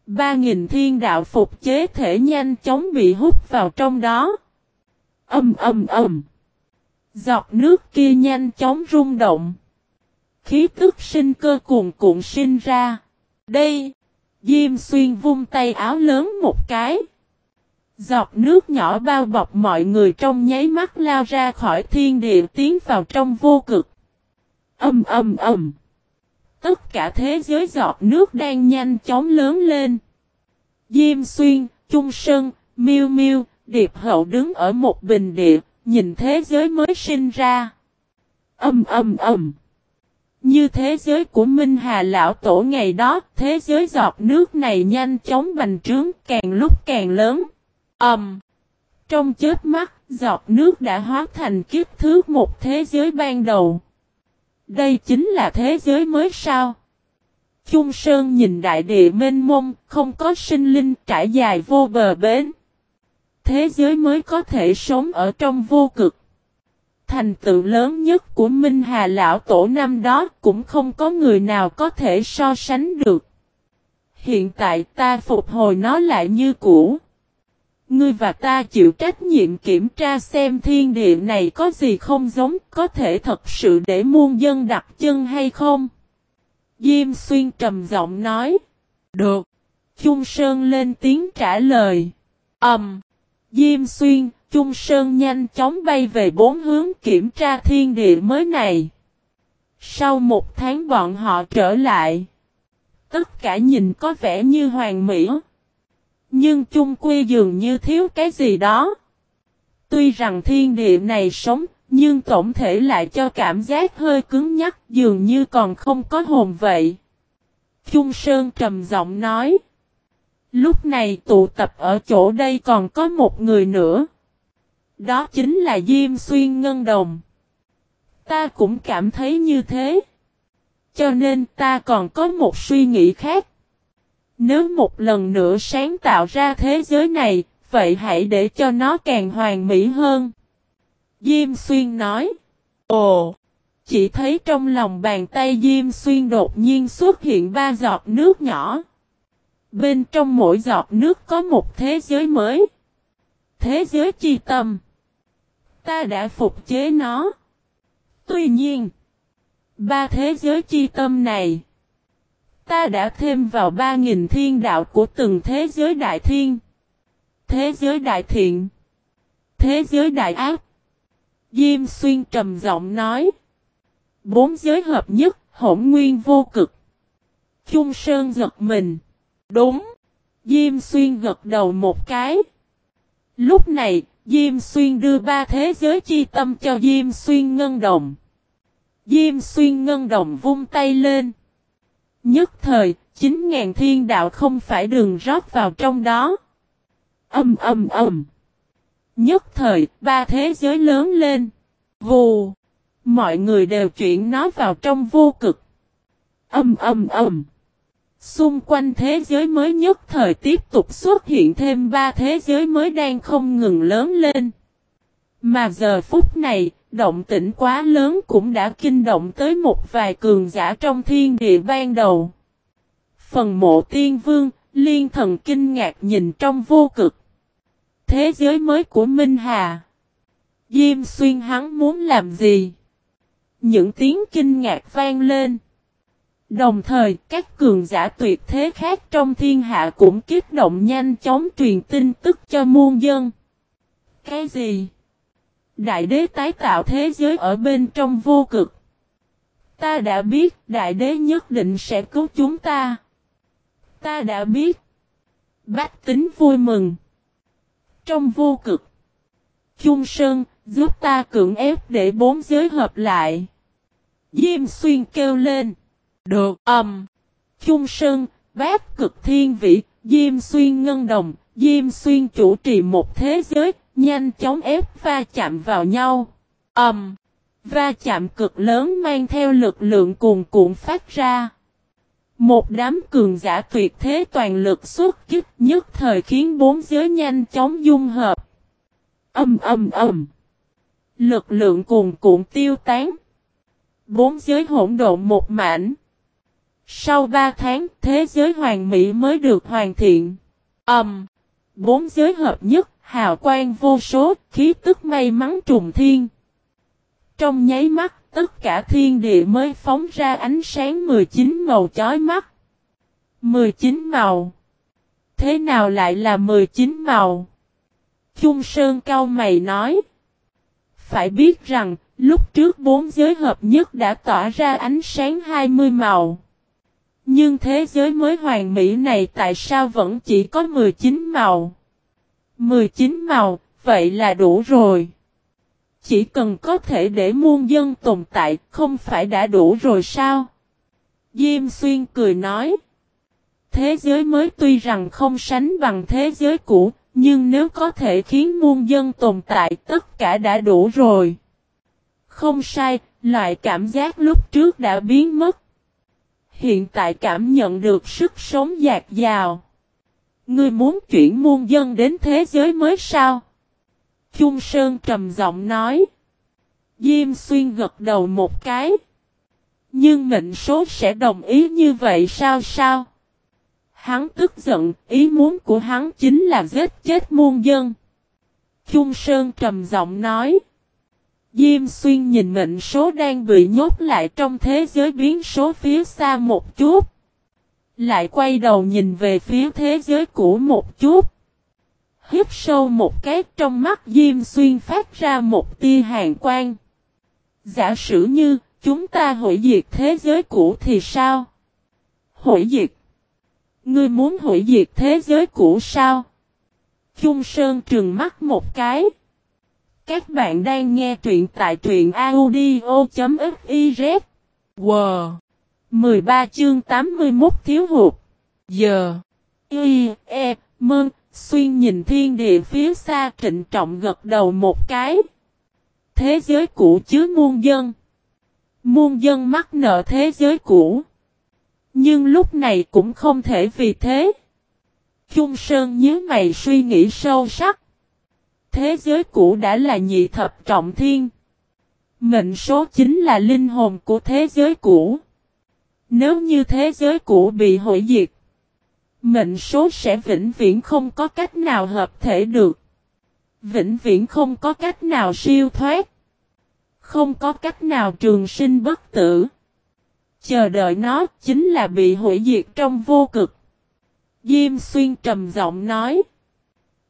A: Ba nghìn thiên đạo phục chế thể nhanh chóng bị hút vào trong đó. Âm âm âm. Giọt nước kia nhanh chóng rung động. Khí tức sinh cơ cuồn cuộn sinh ra. Đây. Diêm xuyên vung tay áo lớn một cái. Giọt nước nhỏ bao bọc mọi người trong nháy mắt lao ra khỏi thiên địa tiến vào trong vô cực. Âm âm âm. Tất cả thế giới giọt nước đang nhanh chóng lớn lên. Diêm xuyên, Trung Sơn, Miêu Miêu, Điệp Hậu đứng ở một bình địa, nhìn thế giới mới sinh ra. Âm âm âm. Như thế giới của Minh Hà Lão Tổ ngày đó, thế giới giọt nước này nhanh chóng bành trướng càng lúc càng lớn. Âm. Trong chết mắt, giọt nước đã hóa thành kiếp thước một thế giới ban đầu. Đây chính là thế giới mới sao? Trung Sơn nhìn đại địa mênh mông, không có sinh linh trải dài vô bờ bến. Thế giới mới có thể sống ở trong vô cực. Thành tựu lớn nhất của Minh Hà Lão Tổ năm đó cũng không có người nào có thể so sánh được. Hiện tại ta phục hồi nó lại như cũ. Ngươi và ta chịu trách nhiệm kiểm tra xem thiên địa này có gì không giống, có thể thật sự để muôn dân đặt chân hay không? Diêm xuyên trầm giọng nói. Được. Trung Sơn lên tiếng trả lời. Ẩm. Um. Diêm xuyên, Trung Sơn nhanh chóng bay về bốn hướng kiểm tra thiên địa mới này. Sau một tháng bọn họ trở lại. Tất cả nhìn có vẻ như hoàng mỹ. Nhưng chung quy dường như thiếu cái gì đó. Tuy rằng thiên địa này sống, nhưng tổng thể lại cho cảm giác hơi cứng nhắc dường như còn không có hồn vậy. Trung Sơn trầm giọng nói. Lúc này tụ tập ở chỗ đây còn có một người nữa. Đó chính là Diêm Xuyên Ngân Đồng. Ta cũng cảm thấy như thế. Cho nên ta còn có một suy nghĩ khác. Nếu một lần nữa sáng tạo ra thế giới này, vậy hãy để cho nó càng hoàn mỹ hơn. Diêm Xuyên nói. Ồ! Chỉ thấy trong lòng bàn tay Diêm Xuyên đột nhiên xuất hiện ba giọt nước nhỏ. Bên trong mỗi giọt nước có một thế giới mới. Thế giới chi tâm. Ta đã phục chế nó. Tuy nhiên, ba thế giới chi tâm này, ta đã thêm vào ba nghìn thiên đạo của từng thế giới đại thiên. Thế giới đại thiện. Thế giới đại ác. Diêm xuyên trầm giọng nói. Bốn giới hợp nhất, hỗn nguyên vô cực. Trung Sơn giật mình. Đúng. Diêm xuyên gật đầu một cái. Lúc này, Diêm xuyên đưa ba thế giới chi tâm cho Diêm xuyên ngân đồng. Diêm xuyên ngân đồng vung tay lên. Nhất thời, chín ngàn thiên đạo không phải đường rót vào trong đó. Âm âm âm. Nhất thời, ba thế giới lớn lên. Vù. Mọi người đều chuyển nó vào trong vô cực. Âm âm âm. Xung quanh thế giới mới nhất thời tiếp tục xuất hiện thêm ba thế giới mới đang không ngừng lớn lên. Mà giờ phút này, động tĩnh quá lớn cũng đã kinh động tới một vài cường giả trong thiên địa ban đầu. Phần mộ tiên vương, liên thần kinh ngạc nhìn trong vô cực. Thế giới mới của Minh Hà. Diêm xuyên hắn muốn làm gì? Những tiếng kinh ngạc vang lên. Đồng thời, các cường giả tuyệt thế khác trong thiên hạ cũng kích động nhanh chóng truyền tin tức cho muôn dân. Cái gì? Đại đế tái tạo thế giới ở bên trong vô cực. Ta đã biết đại đế nhất định sẽ cứu chúng ta. Ta đã biết. Bách tính vui mừng. Trong vô cực. Chung Sơn, giúp ta cưỡng ép để bốn giới hợp lại. Diêm xuyên kêu lên. Được âm. Um. Chung Sơn, bát cực thiên vị, Diêm xuyên ngân đồng, Diêm xuyên chủ trì một thế giới, nhanh chóng ép va chạm vào nhau. ầm, Um. Va chạm cực lớn mang theo lực lượng cuồn cuộn phát ra. Một đám cường giả tuyệt thế toàn lực xuất kích nhất thời khiến bốn giới nhanh chóng dung hợp. Âm âm âm. Lực lượng cuồn cuộn tiêu tán. Bốn giới hỗn độn một mảnh. Sau ba tháng, thế giới hoàng mỹ mới được hoàn thiện. Âm. bốn giới hợp nhất, hào quang vô số, khí tức may mắn trùng thiên. Trong nháy mắt, tất cả thiên địa mới phóng ra ánh sáng 19 màu chói mắt. 19 màu. Thế nào lại là 19 màu? Trung Sơn cao mày nói. Phải biết rằng, lúc trước bốn giới hợp nhất đã tỏa ra ánh sáng 20 màu. Nhưng thế giới mới hoàn mỹ này tại sao vẫn chỉ có 19 màu? 19 màu, vậy là đủ rồi. Chỉ cần có thể để muôn dân tồn tại, không phải đã đủ rồi sao? Diêm Xuyên cười nói. Thế giới mới tuy rằng không sánh bằng thế giới cũ, nhưng nếu có thể khiến muôn dân tồn tại tất cả đã đủ rồi. Không sai, loại cảm giác lúc trước đã biến mất. Hiện tại cảm nhận được sức sống dạt dào. Ngươi muốn chuyển muôn dân đến thế giới mới sao? Trung Sơn trầm giọng nói. Diêm xuyên gật đầu một cái. Nhưng mệnh số sẽ đồng ý như vậy sao sao? Hắn tức giận, ý muốn của hắn chính là giết chết muôn dân. Trung Sơn trầm giọng nói. Diêm xuyên nhìn mệnh số đang bị nhốt lại trong thế giới biến số phía xa một chút. Lại quay đầu nhìn về phía thế giới cũ một chút. Hiếp sâu một cái, trong mắt Diêm xuyên phát ra một tia hàng quang. Giả sử như, chúng ta hủy diệt thế giới cũ thì sao? Hủy diệt. Ngươi muốn hủy diệt thế giới cũ sao? Trung Sơn trừng mắt một cái. Các bạn đang nghe truyện tại truyện audio.fif. Wow! 13 chương 81 thiếu hụt. Giờ. Y, E, Mơn, Xuyên nhìn thiên địa phía xa trịnh trọng gật đầu một cái. Thế giới cũ chứa muôn dân. Muôn dân mắc nợ thế giới cũ. Nhưng lúc này cũng không thể vì thế. Trung Sơn nhớ mày suy nghĩ sâu sắc. Thế giới cũ đã là nhị thập trọng thiên. Mệnh số chính là linh hồn của thế giới cũ. Nếu như thế giới cũ bị hủy diệt, mệnh số sẽ vĩnh viễn không có cách nào hợp thể được. Vĩnh viễn không có cách nào siêu thoát. Không có cách nào trường sinh bất tử. Chờ đợi nó chính là bị hủy diệt trong vô cực. Diêm xuyên trầm giọng nói.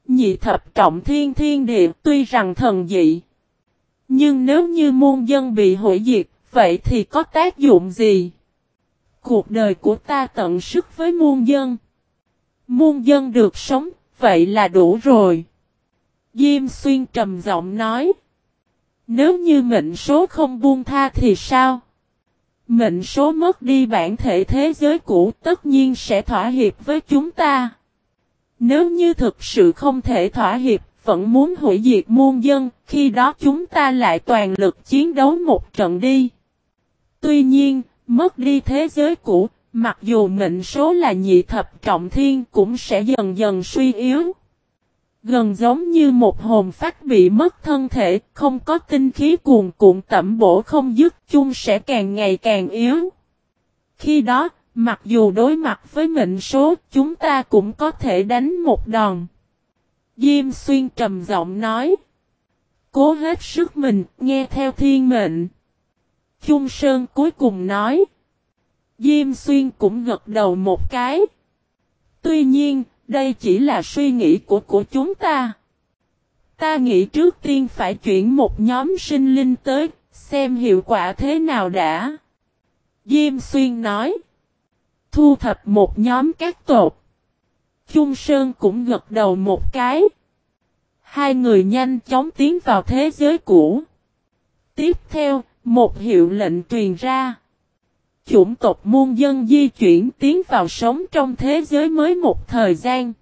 A: Nhị thập trọng thiên thiên địa tuy rằng thần dị. Nhưng nếu như muôn dân bị hủy diệt, vậy thì có tác dụng gì? Cuộc đời của ta tận sức với muôn dân. Muôn dân được sống, vậy là đủ rồi. Diêm xuyên trầm giọng nói. Nếu như mệnh số không buông tha thì sao? Mệnh số mất đi bản thể thế giới cũ tất nhiên sẽ thỏa hiệp với chúng ta. Nếu như thực sự không thể thỏa hiệp, vẫn muốn hủy diệt muôn dân, khi đó chúng ta lại toàn lực chiến đấu một trận đi. Tuy nhiên, mất đi thế giới cũ, mặc dù mệnh số là nhị thập trọng thiên cũng sẽ dần dần suy yếu. Gần giống như một hồn phách bị mất thân thể, không có tinh khí cuồn cuộn tẩm bổ không dứt chung sẽ càng ngày càng yếu. Khi đó, mặc dù đối mặt với mệnh số, chúng ta cũng có thể đánh một đòn. Diêm xuyên trầm giọng nói. Cố hết sức mình, nghe theo thiên mệnh. Trung Sơn cuối cùng nói. Diêm Xuyên cũng gật đầu một cái. Tuy nhiên, đây chỉ là suy nghĩ của của chúng ta. Ta nghĩ trước tiên phải chuyển một nhóm sinh linh tới, xem hiệu quả thế nào đã. Diêm Xuyên nói. Thu thập một nhóm các tột. Trung Sơn cũng gật đầu một cái. Hai người nhanh chóng tiến vào thế giới cũ. Tiếp theo, một hiệu lệnh truyền ra. Chủng tộc muôn dân di chuyển tiến vào sống trong thế giới mới một thời gian.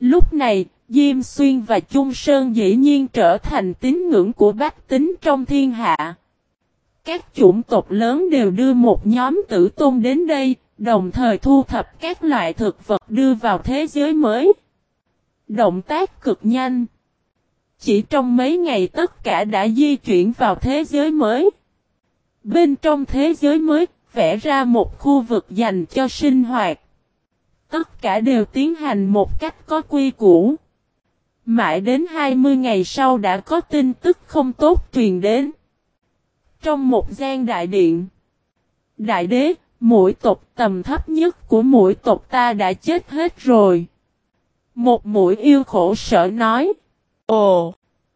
A: Lúc này, Diêm Xuyên và Trung Sơn dĩ nhiên trở thành tín ngưỡng của bách tính trong thiên hạ. Các chủng tộc lớn đều đưa một nhóm tử tôn đến đây, đồng thời thu thập các loại thực vật đưa vào thế giới mới. Động tác cực nhanh. Chỉ trong mấy ngày tất cả đã di chuyển vào thế giới mới. Bên trong thế giới mới, vẽ ra một khu vực dành cho sinh hoạt. Tất cả đều tiến hành một cách có quy củ. Mãi đến 20 ngày sau đã có tin tức không tốt truyền đến. Trong một gian đại điện, đại đế, mỗi tộc tầm thấp nhất của mỗi tộc ta đã chết hết rồi. Một mũi yêu khổ sở nói. Ồ!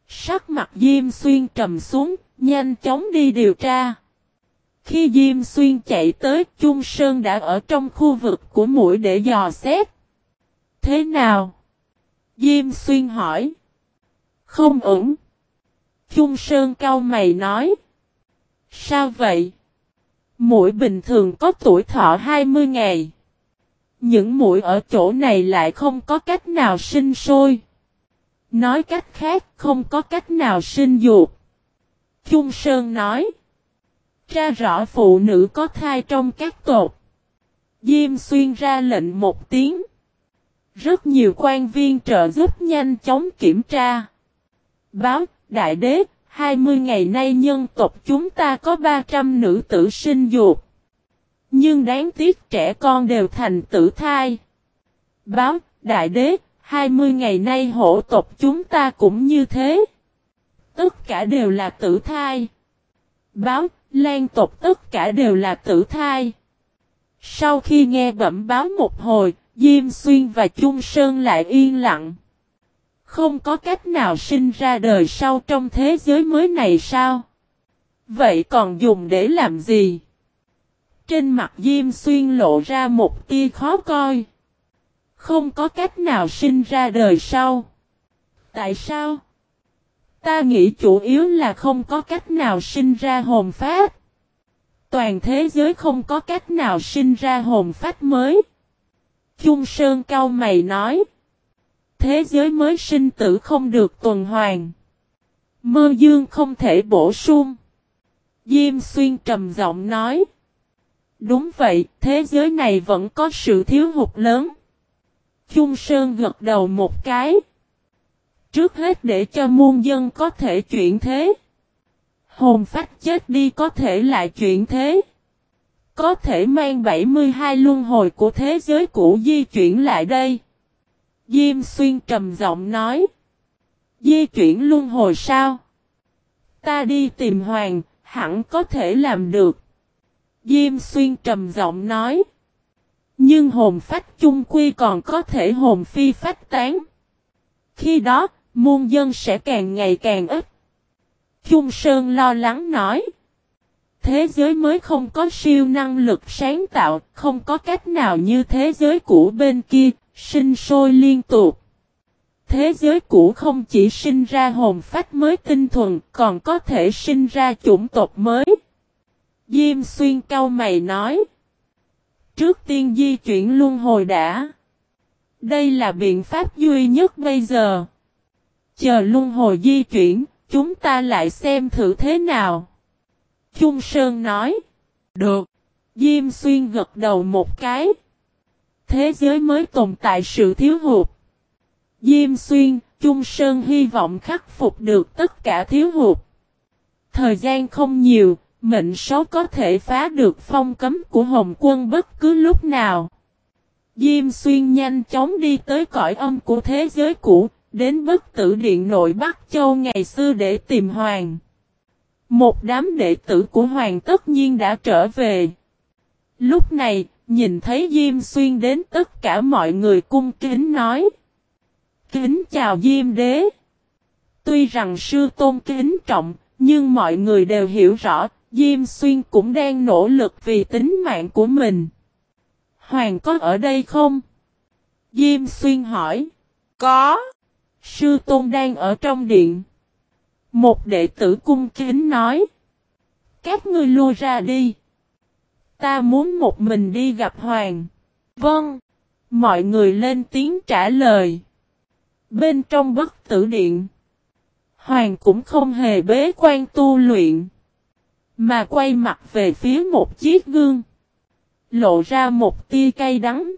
A: Sắc mặt Diêm Xuyên trầm xuống, nhanh chóng đi điều tra. Khi Diêm Xuyên chạy tới, Trung Sơn đã ở trong khu vực của mũi để dò xét. Thế nào? Diêm Xuyên hỏi. Không ổn. Trung Sơn cao mày nói. Sao vậy? Mũi bình thường có tuổi thọ 20 ngày. Những mũi ở chỗ này lại không có cách nào sinh sôi. Nói cách khác không có cách nào sinh dục. Trung Sơn nói. Ra rõ phụ nữ có thai trong các tột. Diêm xuyên ra lệnh một tiếng. Rất nhiều quan viên trợ giúp nhanh chóng kiểm tra. Báo, đại đế, 20 ngày nay nhân tộc chúng ta có 300 nữ tử sinh dục. Nhưng đáng tiếc trẻ con đều thành tử thai. Báo, đại đế, 20 ngày nay hổ tộc chúng ta cũng như thế. Tất cả đều là tử thai. Báo, lan tộc tất cả đều là tử thai. Sau khi nghe bẩm báo một hồi, Diêm Xuyên và Trung Sơn lại yên lặng. Không có cách nào sinh ra đời sau trong thế giới mới này sao? Vậy còn dùng để làm gì? Trên mặt Diêm Xuyên lộ ra một tia khó coi. Không có cách nào sinh ra đời sau. Tại sao? Ta nghĩ chủ yếu là không có cách nào sinh ra hồn phát. Toàn thế giới không có cách nào sinh ra hồn phách mới. Chung Sơn cao mày nói. Thế giới mới sinh tử không được tuần hoàn. Mơ dương không thể bổ sung. Diêm xuyên trầm giọng nói. Đúng vậy, thế giới này vẫn có sự thiếu hụt lớn. Trung Sơn gật đầu một cái. Trước hết để cho muôn dân có thể chuyển thế. Hồn phách chết đi có thể lại chuyển thế. Có thể mang 72 luân hồi của thế giới cũ di chuyển lại đây. Diêm xuyên trầm giọng nói. Di chuyển luân hồi sao? Ta đi tìm hoàng, hẳn có thể làm được. Diêm xuyên trầm giọng nói. Nhưng hồn phách chung quy còn có thể hồn phi phách tán. Khi đó, muôn dân sẽ càng ngày càng ít. Trung Sơn lo lắng nói. Thế giới mới không có siêu năng lực sáng tạo, không có cách nào như thế giới cũ bên kia, sinh sôi liên tục. Thế giới cũ không chỉ sinh ra hồn phách mới tinh thuần, còn có thể sinh ra chủng tộc mới. Diêm xuyên cao mày nói. Trước tiên di chuyển luân hồi đã. Đây là biện pháp duy nhất bây giờ. Chờ luân hồi di chuyển, chúng ta lại xem thử thế nào. Trung Sơn nói. Được. Diêm xuyên gật đầu một cái. Thế giới mới tồn tại sự thiếu hụt. Diêm xuyên, Trung Sơn hy vọng khắc phục được tất cả thiếu hụt. Thời gian không nhiều, mệnh số có thể phá được phong cấm của Hồng quân bất cứ lúc nào. Diêm xuyên nhanh chóng đi tới cõi âm của thế giới cũ, đến bất tử điện nội Bắc Châu ngày xưa để tìm Hoàng. Một đám đệ tử của Hoàng tất nhiên đã trở về. Lúc này, nhìn thấy Diêm Xuyên đến tất cả mọi người cung kính nói. Kính chào Diêm Đế. Tuy rằng sư tôn kính trọng, nhưng mọi người đều hiểu rõ, Diêm Xuyên cũng đang nỗ lực vì tính mạng của mình. Hoàng có ở đây không? Diêm Xuyên hỏi. Có. Sư Tôn đang ở trong điện. Một đệ tử cung kính nói. Các ngươi lui ra đi. Ta muốn một mình đi gặp Hoàng. Vâng. Mọi người lên tiếng trả lời. Bên trong bất tử điện. Hoàng cũng không hề bế quan tu luyện. Mà quay mặt về phía một chiếc gương. Lộ ra một tia cay đắng.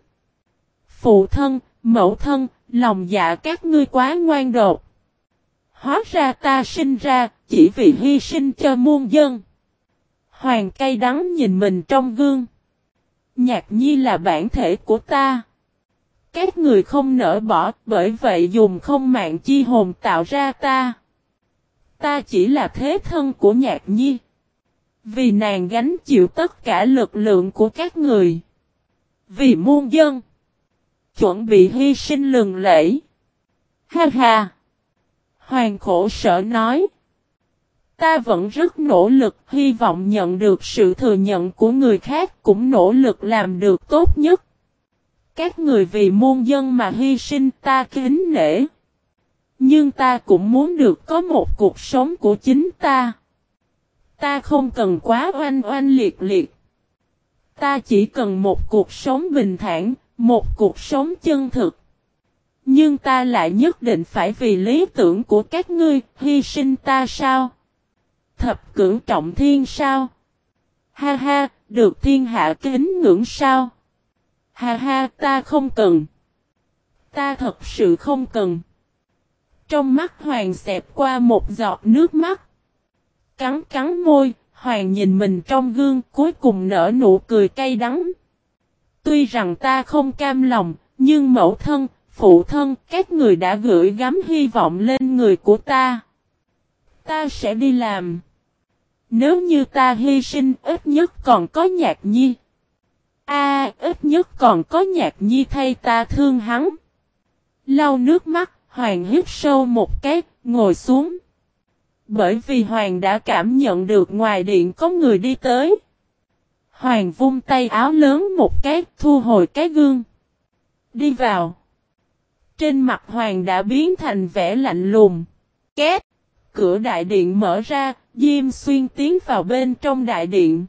A: Phụ thân, mẫu thân, lòng dạ các ngươi quá ngoan đột. Hóa ra ta sinh ra, chỉ vì hy sinh cho muôn dân. Hoàng cay đắng nhìn mình trong gương. Nhạc nhi là bản thể của ta. Các người không nỡ bỏ, bởi vậy dùng không mạng chi hồn tạo ra ta. Ta chỉ là thế thân của nhạc nhi. Vì nàng gánh chịu tất cả lực lượng của các người. Vì muôn dân. Chuẩn bị hy sinh lừng lễ. Ha ha. Hoàng khổ sở nói. Ta vẫn rất nỗ lực, hy vọng nhận được sự thừa nhận của người khác cũng nỗ lực làm được tốt nhất. Các người vì muôn dân mà hy sinh ta kính nể. Nhưng ta cũng muốn được có một cuộc sống của chính ta. Ta không cần quá oanh oanh liệt liệt. Ta chỉ cần một cuộc sống bình thản, một cuộc sống chân thực. Nhưng ta lại nhất định phải vì lý tưởng của các ngươi, hy sinh ta sao? Thập cửu trọng thiên sao? Ha ha, được thiên hạ kính ngưỡng sao? Ha ha, ta không cần. Ta thật sự không cần. Trong mắt Hoàng xẹp qua một giọt nước mắt. Cắn cắn môi, Hoàng nhìn mình trong gương cuối cùng nở nụ cười cay đắng. Tuy rằng ta không cam lòng, nhưng mẫu thân, phụ thân, các người đã gửi gắm hy vọng lên người của ta. Ta sẽ đi làm. Nếu như ta hy sinh ít nhất còn có nhạc nhi. A ít nhất còn có nhạc nhi thay ta thương hắn. Lau nước mắt, Hoàng hít sâu một cái, ngồi xuống. Bởi vì Hoàng đã cảm nhận được ngoài điện có người đi tới. Hoàng vung tay áo lớn một cái, thu hồi cái gương. Đi vào. Trên mặt Hoàng đã biến thành vẻ lạnh lùng. Két. Cửa đại điện mở ra, Diêm Xuyên tiến vào bên trong đại điện.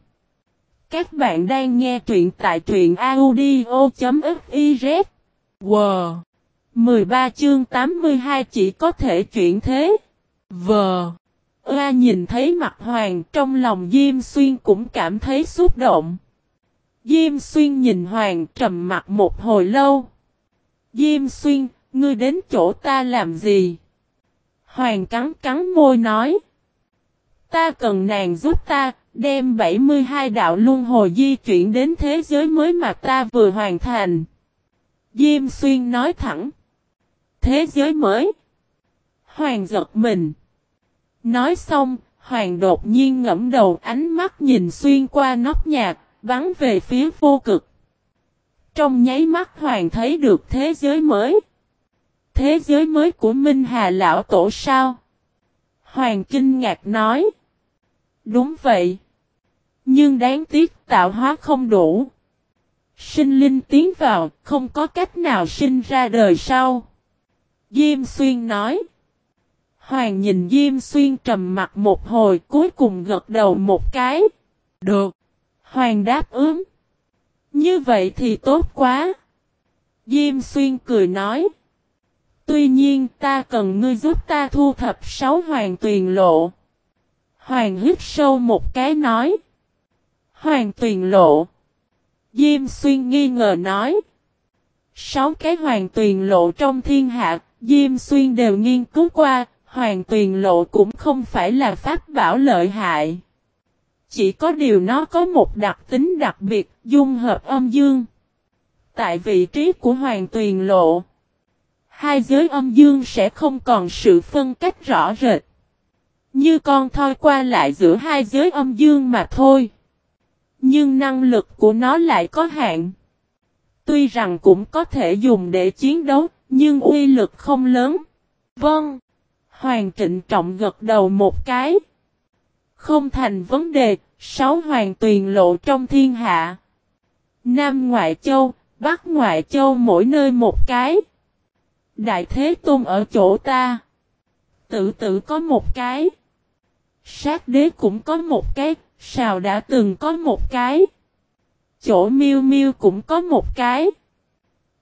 A: Các bạn đang nghe truyện tại truyện audio.fiz. Wow! 13 chương 82 chỉ có thể chuyển thế. Vờ! Oa nhìn thấy mặt Hoàng trong lòng Diêm Xuyên cũng cảm thấy xúc động. Diêm Xuyên nhìn Hoàng trầm mặt một hồi lâu. Diêm Xuyên, ngươi đến chỗ ta làm gì? Hoàng cắn cắn môi nói. Ta cần nàng giúp ta, đem 72 đạo luân hồi di chuyển đến thế giới mới mà ta vừa hoàn thành. Diêm Xuyên nói thẳng. Thế giới mới. Hoàng giật mình. Nói xong, Hoàng đột nhiên ngẫm đầu ánh mắt nhìn xuyên qua nóc nhạc, bắn về phía vô cực. Trong nháy mắt Hoàng thấy được thế giới mới. Thế giới mới của Minh Hà Lão Tổ sao? Hoàng kinh ngạc nói. Đúng vậy. Nhưng đáng tiếc tạo hóa không đủ. Sinh linh tiến vào, không có cách nào sinh ra đời sau. Diêm Xuyên nói. Hoàng nhìn Diêm Xuyên trầm mặt một hồi cuối cùng gật đầu một cái. Được. Hoàng đáp ứng. Như vậy thì tốt quá. Diêm Xuyên cười nói. Tuy nhiên ta cần ngươi giúp ta thu thập sáu hoàng tuyền lộ. Hoàng hít sâu một cái nói. Hoàng tuyền lộ. Diêm Xuyên nghi ngờ nói. Sáu cái hoàng tuyền lộ trong thiên hạ, Diêm Xuyên đều nghiên cứu qua, Hoàng tuyền lộ cũng không phải là pháp bảo lợi hại. Chỉ có điều nó có một đặc tính đặc biệt, dung hợp âm dương. Tại vị trí của hoàng tuyền lộ, hai giới âm dương sẽ không còn sự phân cách rõ rệt. Như con thoi qua lại giữa hai giới âm dương mà thôi. Nhưng năng lực của nó lại có hạn. Tuy rằng cũng có thể dùng để chiến đấu, nhưng uy lực không lớn. Vâng. Hoàng trịnh trọng gật đầu một cái. Không thành vấn đề, sáu hoàng tuyền lộ trong thiên hạ. Nam Ngoại Châu, Bắc Ngoại Châu mỗi nơi một cái. Đại Thế Tôn ở chỗ ta. Tự tử có một cái. Sát đế cũng có một cái, Sào đã từng có một cái. Chỗ miêu miêu cũng có một cái.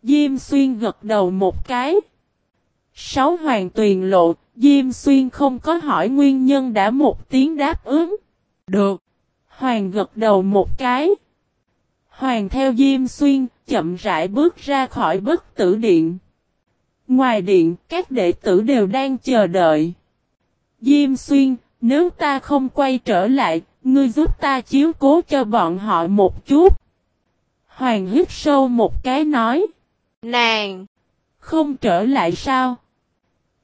A: Diêm xuyên gật đầu một cái. Sáu hoàng tuyền lộ, Diêm xuyên không có hỏi nguyên nhân đã một tiếng đáp ứng. Được. Hoàng gật đầu một cái. Hoàng theo Diêm xuyên, chậm rãi bước ra khỏi bất tử điện. Ngoài điện, các đệ tử đều đang chờ đợi. Diêm xuyên, nếu ta không quay trở lại, ngươi giúp ta chiếu cố cho bọn họ một chút. Hoàng hít sâu một cái nói.
B: Nàng!
A: Không trở lại sao?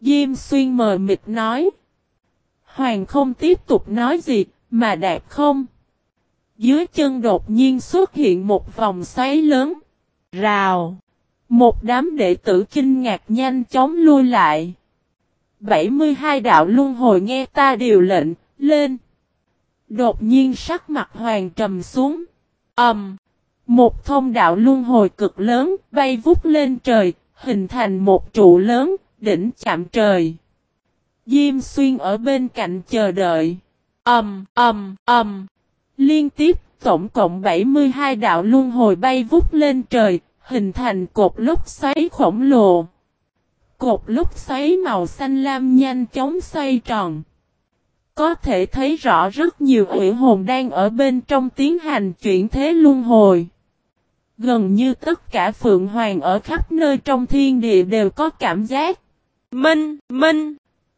A: Diêm xuyên mờ mịt nói. Hoàng không tiếp tục nói gì, mà đạp không. Dưới chân đột nhiên xuất hiện một vòng xoáy lớn. Rào! Một đám đệ tử kinh ngạc nhanh chóng lui lại. 72 đạo luân hồi nghe ta điều lệnh, lên. Đột nhiên sắc mặt hoàng trầm xuống. Ẩm! Um, một thông đạo luân hồi cực lớn, bay vút lên trời, hình thành một trụ lớn, đỉnh chạm trời. Diêm xuyên ở bên cạnh chờ đợi. âm âm âm Liên tiếp, tổng cộng 72 đạo luân hồi bay vút lên trời, hình thành cột lúc xoáy khổng lồ. Cột lúc xoáy màu xanh lam nhanh chóng xoay tròn. Có thể thấy rõ rất nhiều ủy hồn đang ở bên trong tiến hành chuyển thế luân hồi. Gần như tất cả Phượng Hoàng ở khắp nơi trong thiên địa đều có cảm giác. Minh, Minh.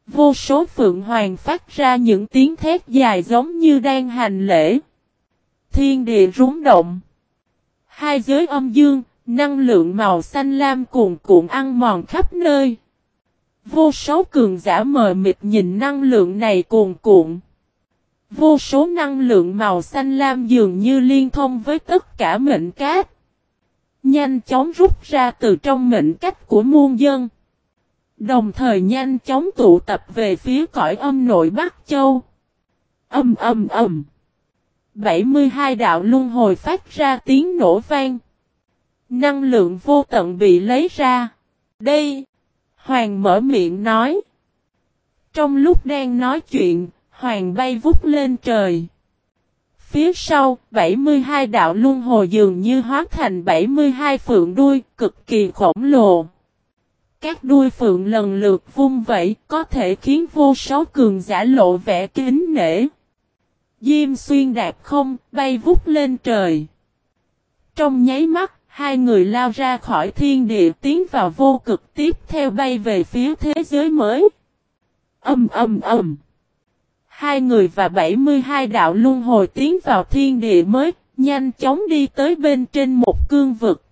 A: Vô số Phượng Hoàng phát ra những tiếng thét dài giống như đang hành lễ. Thiên địa rúng động. Hai giới âm dương, năng lượng màu xanh lam cuồn cuộn ăn mòn khắp nơi. Vô số cường giả mờ mịt nhìn năng lượng này cuồn cuộn. Vô số năng lượng màu xanh lam dường như liên thông với tất cả mệnh cát. Nhanh chóng rút ra từ trong mệnh cách của muôn dân. Đồng thời nhanh chóng tụ tập về phía cõi âm nội Bắc Châu. Âm âm âm. 72 đạo luân hồi phát ra tiếng nổ vang. Năng lượng vô tận bị lấy ra. Đây. Hoàng mở miệng nói. Trong lúc đang nói chuyện, Hoàng bay vút lên trời. Phía sau, 72 đạo luân hồi dường như hóa thành 72 phượng đuôi, cực kỳ khổng lồ. Các đuôi phượng lần lượt vung vẫy, có thể khiến vô số cường giả lộ vẻ kính nể. Diêm xuyên đạp không, bay vút lên trời. Trong nháy mắt, hai người lao ra khỏi thiên địa tiến vào vô cực tiếp theo bay về phía thế giới mới. Âm âm âm. Hai người và 72 đạo luân hồi tiến vào thiên địa mới, nhanh chóng đi tới bên trên một cương vực.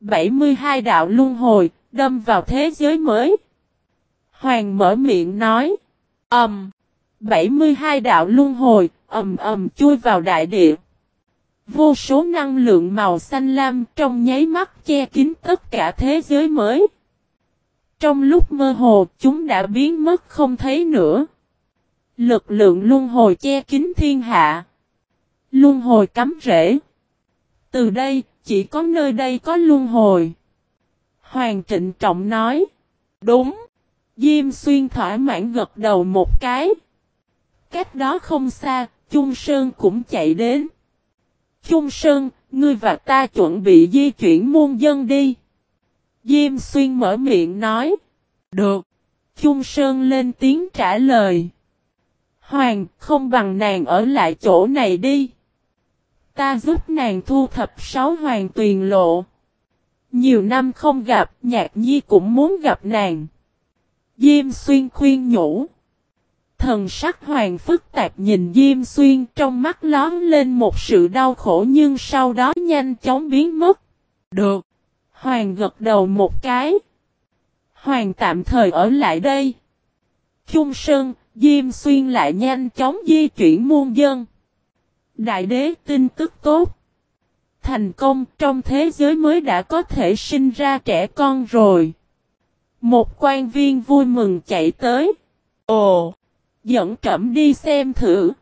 A: 72 đạo luân hồi, đâm vào thế giới mới. Hoàng mở miệng nói. ầm, Um, 72 đạo luân hồi, ầm ầm chui vào đại địa. Vô số năng lượng màu xanh lam trong nháy mắt che kín tất cả thế giới mới. Trong lúc mơ hồ chúng đã biến mất không thấy nữa. Lực lượng luân hồi che kín thiên hạ. Luân hồi cắm rễ. Từ đây, chỉ có nơi đây có luân hồi. Hoàng trịnh trọng nói. Đúng. Diêm xuyên thỏa mãn gật đầu một cái. Cách đó không xa, Trung Sơn cũng chạy đến. Trung Sơn, ngươi và ta chuẩn bị di chuyển muôn dân đi. Diêm xuyên mở miệng nói. Được. Trung Sơn lên tiếng trả lời. Hoàng, không bằng nàng ở lại chỗ này đi. Ta giúp nàng thu thập sáu hoàng tuyền lộ. Nhiều năm không gặp, nhạc nhi cũng muốn gặp nàng. Diêm xuyên khuyên nhủ. Thần sắc hoàng phức tạp nhìn Diêm xuyên trong mắt lón lên một sự đau khổ nhưng sau đó nhanh chóng biến mất. Được. Hoàng gật đầu một cái. Hoàng tạm thời ở lại đây. Trung Sơn, Diêm Xuyên lại nhanh chóng di chuyển muôn dân. Đại đế tin tức tốt. Thành công trong thế giới mới đã có thể sinh ra trẻ con rồi. Một quan viên vui mừng chạy tới. Ồ! Dẫn trẫm đi xem thử.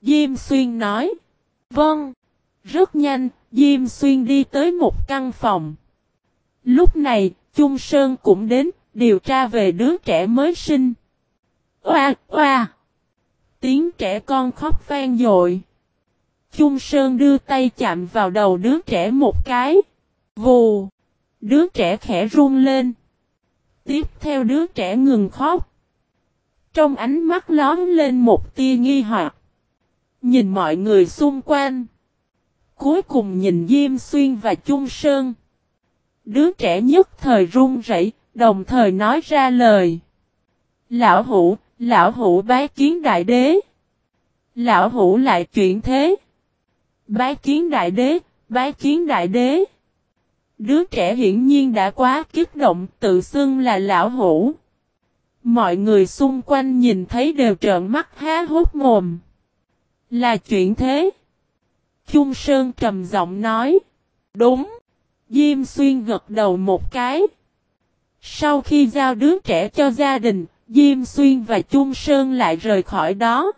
A: Diêm xuyên nói. Vâng. Rất nhanh, Diêm xuyên đi tới một căn phòng. Lúc này, Trung Sơn cũng đến, điều tra về đứa trẻ mới sinh. Oa, oa! Tiếng trẻ con khóc vang dội. Trung Sơn đưa tay chạm vào đầu đứa trẻ một cái. Vù! Đứa trẻ khẽ run lên. Tiếp theo đứa trẻ ngừng khóc. Trong ánh mắt lón lên một tia nghi hoặc. Nhìn mọi người xung quanh. Cuối cùng nhìn Diêm Xuyên và Trung Sơn. Đứa trẻ nhất thời run rẩy, đồng thời nói ra lời. Lão hủ, lão hủ bái kiến đại đế. Lão hủ lại chuyện thế. Bái kiến đại đế, bái kiến đại đế. Đứa trẻ hiển nhiên đã quá kích động tự xưng là lão hủ. Mọi người xung quanh nhìn thấy đều trợn mắt há hốt mồm. Là chuyện thế. Trung Sơn trầm giọng nói. Đúng. Diêm Xuyên gật đầu một cái. Sau khi giao đứa trẻ cho gia đình, Diêm Xuyên và Trung Sơn lại rời khỏi đó.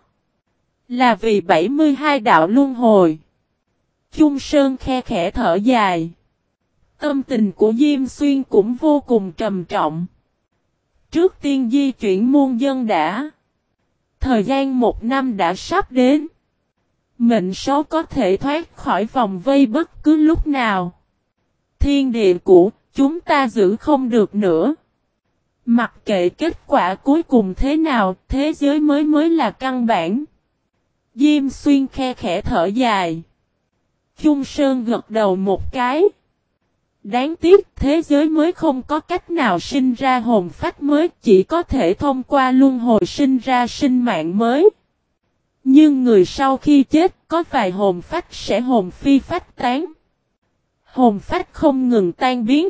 A: Là vì 72 đạo luân hồi. Trung Sơn khe khẽ thở dài. Tâm tình của Diêm Xuyên cũng vô cùng trầm trọng. Trước tiên di chuyển muôn dân đã. Thời gian một năm đã sắp đến. Mệnh số có thể thoát khỏi vòng vây bất cứ lúc nào. Thiên địa cũ, chúng ta giữ không được nữa. Mặc kệ kết quả cuối cùng thế nào, thế giới mới mới là căn bản. Diêm xuyên khe khẽ thở dài. Trung Sơn gật đầu một cái. Đáng tiếc thế giới mới không có cách nào sinh ra hồn phách mới chỉ có thể thông qua luân hồi sinh ra sinh mạng mới. Nhưng người sau khi chết có vài hồn phách sẽ hồn phi phách tán. Hồn phách không ngừng tan biến.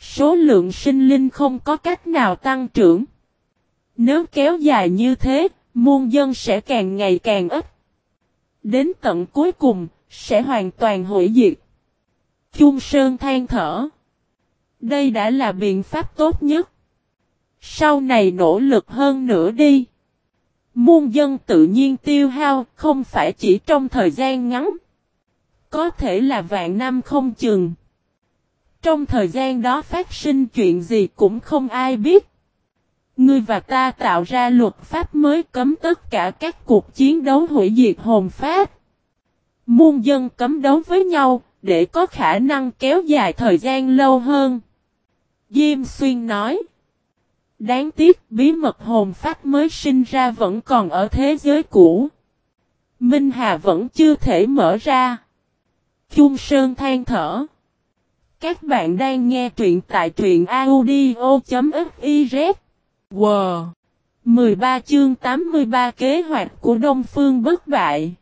A: Số lượng sinh linh không có cách nào tăng trưởng. Nếu kéo dài như thế, muôn dân sẽ càng ngày càng ít. Đến tận cuối cùng, sẽ hoàn toàn hủy diệt. Chung Sơn than thở. Đây đã là biện pháp tốt nhất. Sau này nỗ lực hơn nữa đi. Muôn dân tự nhiên tiêu hao không phải chỉ trong thời gian ngắn. Có thể là vạn năm không chừng. Trong thời gian đó phát sinh chuyện gì cũng không ai biết. Ngươi và ta tạo ra luật pháp mới cấm tất cả các cuộc chiến đấu hủy diệt hồn pháp. Muôn dân cấm đấu với nhau, để có khả năng kéo dài thời gian lâu hơn. Diêm Xuyên nói. Đáng tiếc bí mật hồn phát mới sinh ra vẫn còn ở thế giới cũ. Minh Hà vẫn chưa thể mở ra. Trung Sơn than thở. Các bạn đang nghe truyện tại truyện audio.fiz. Wow! 13 chương 83 kế hoạch của Đông Phương bất bại.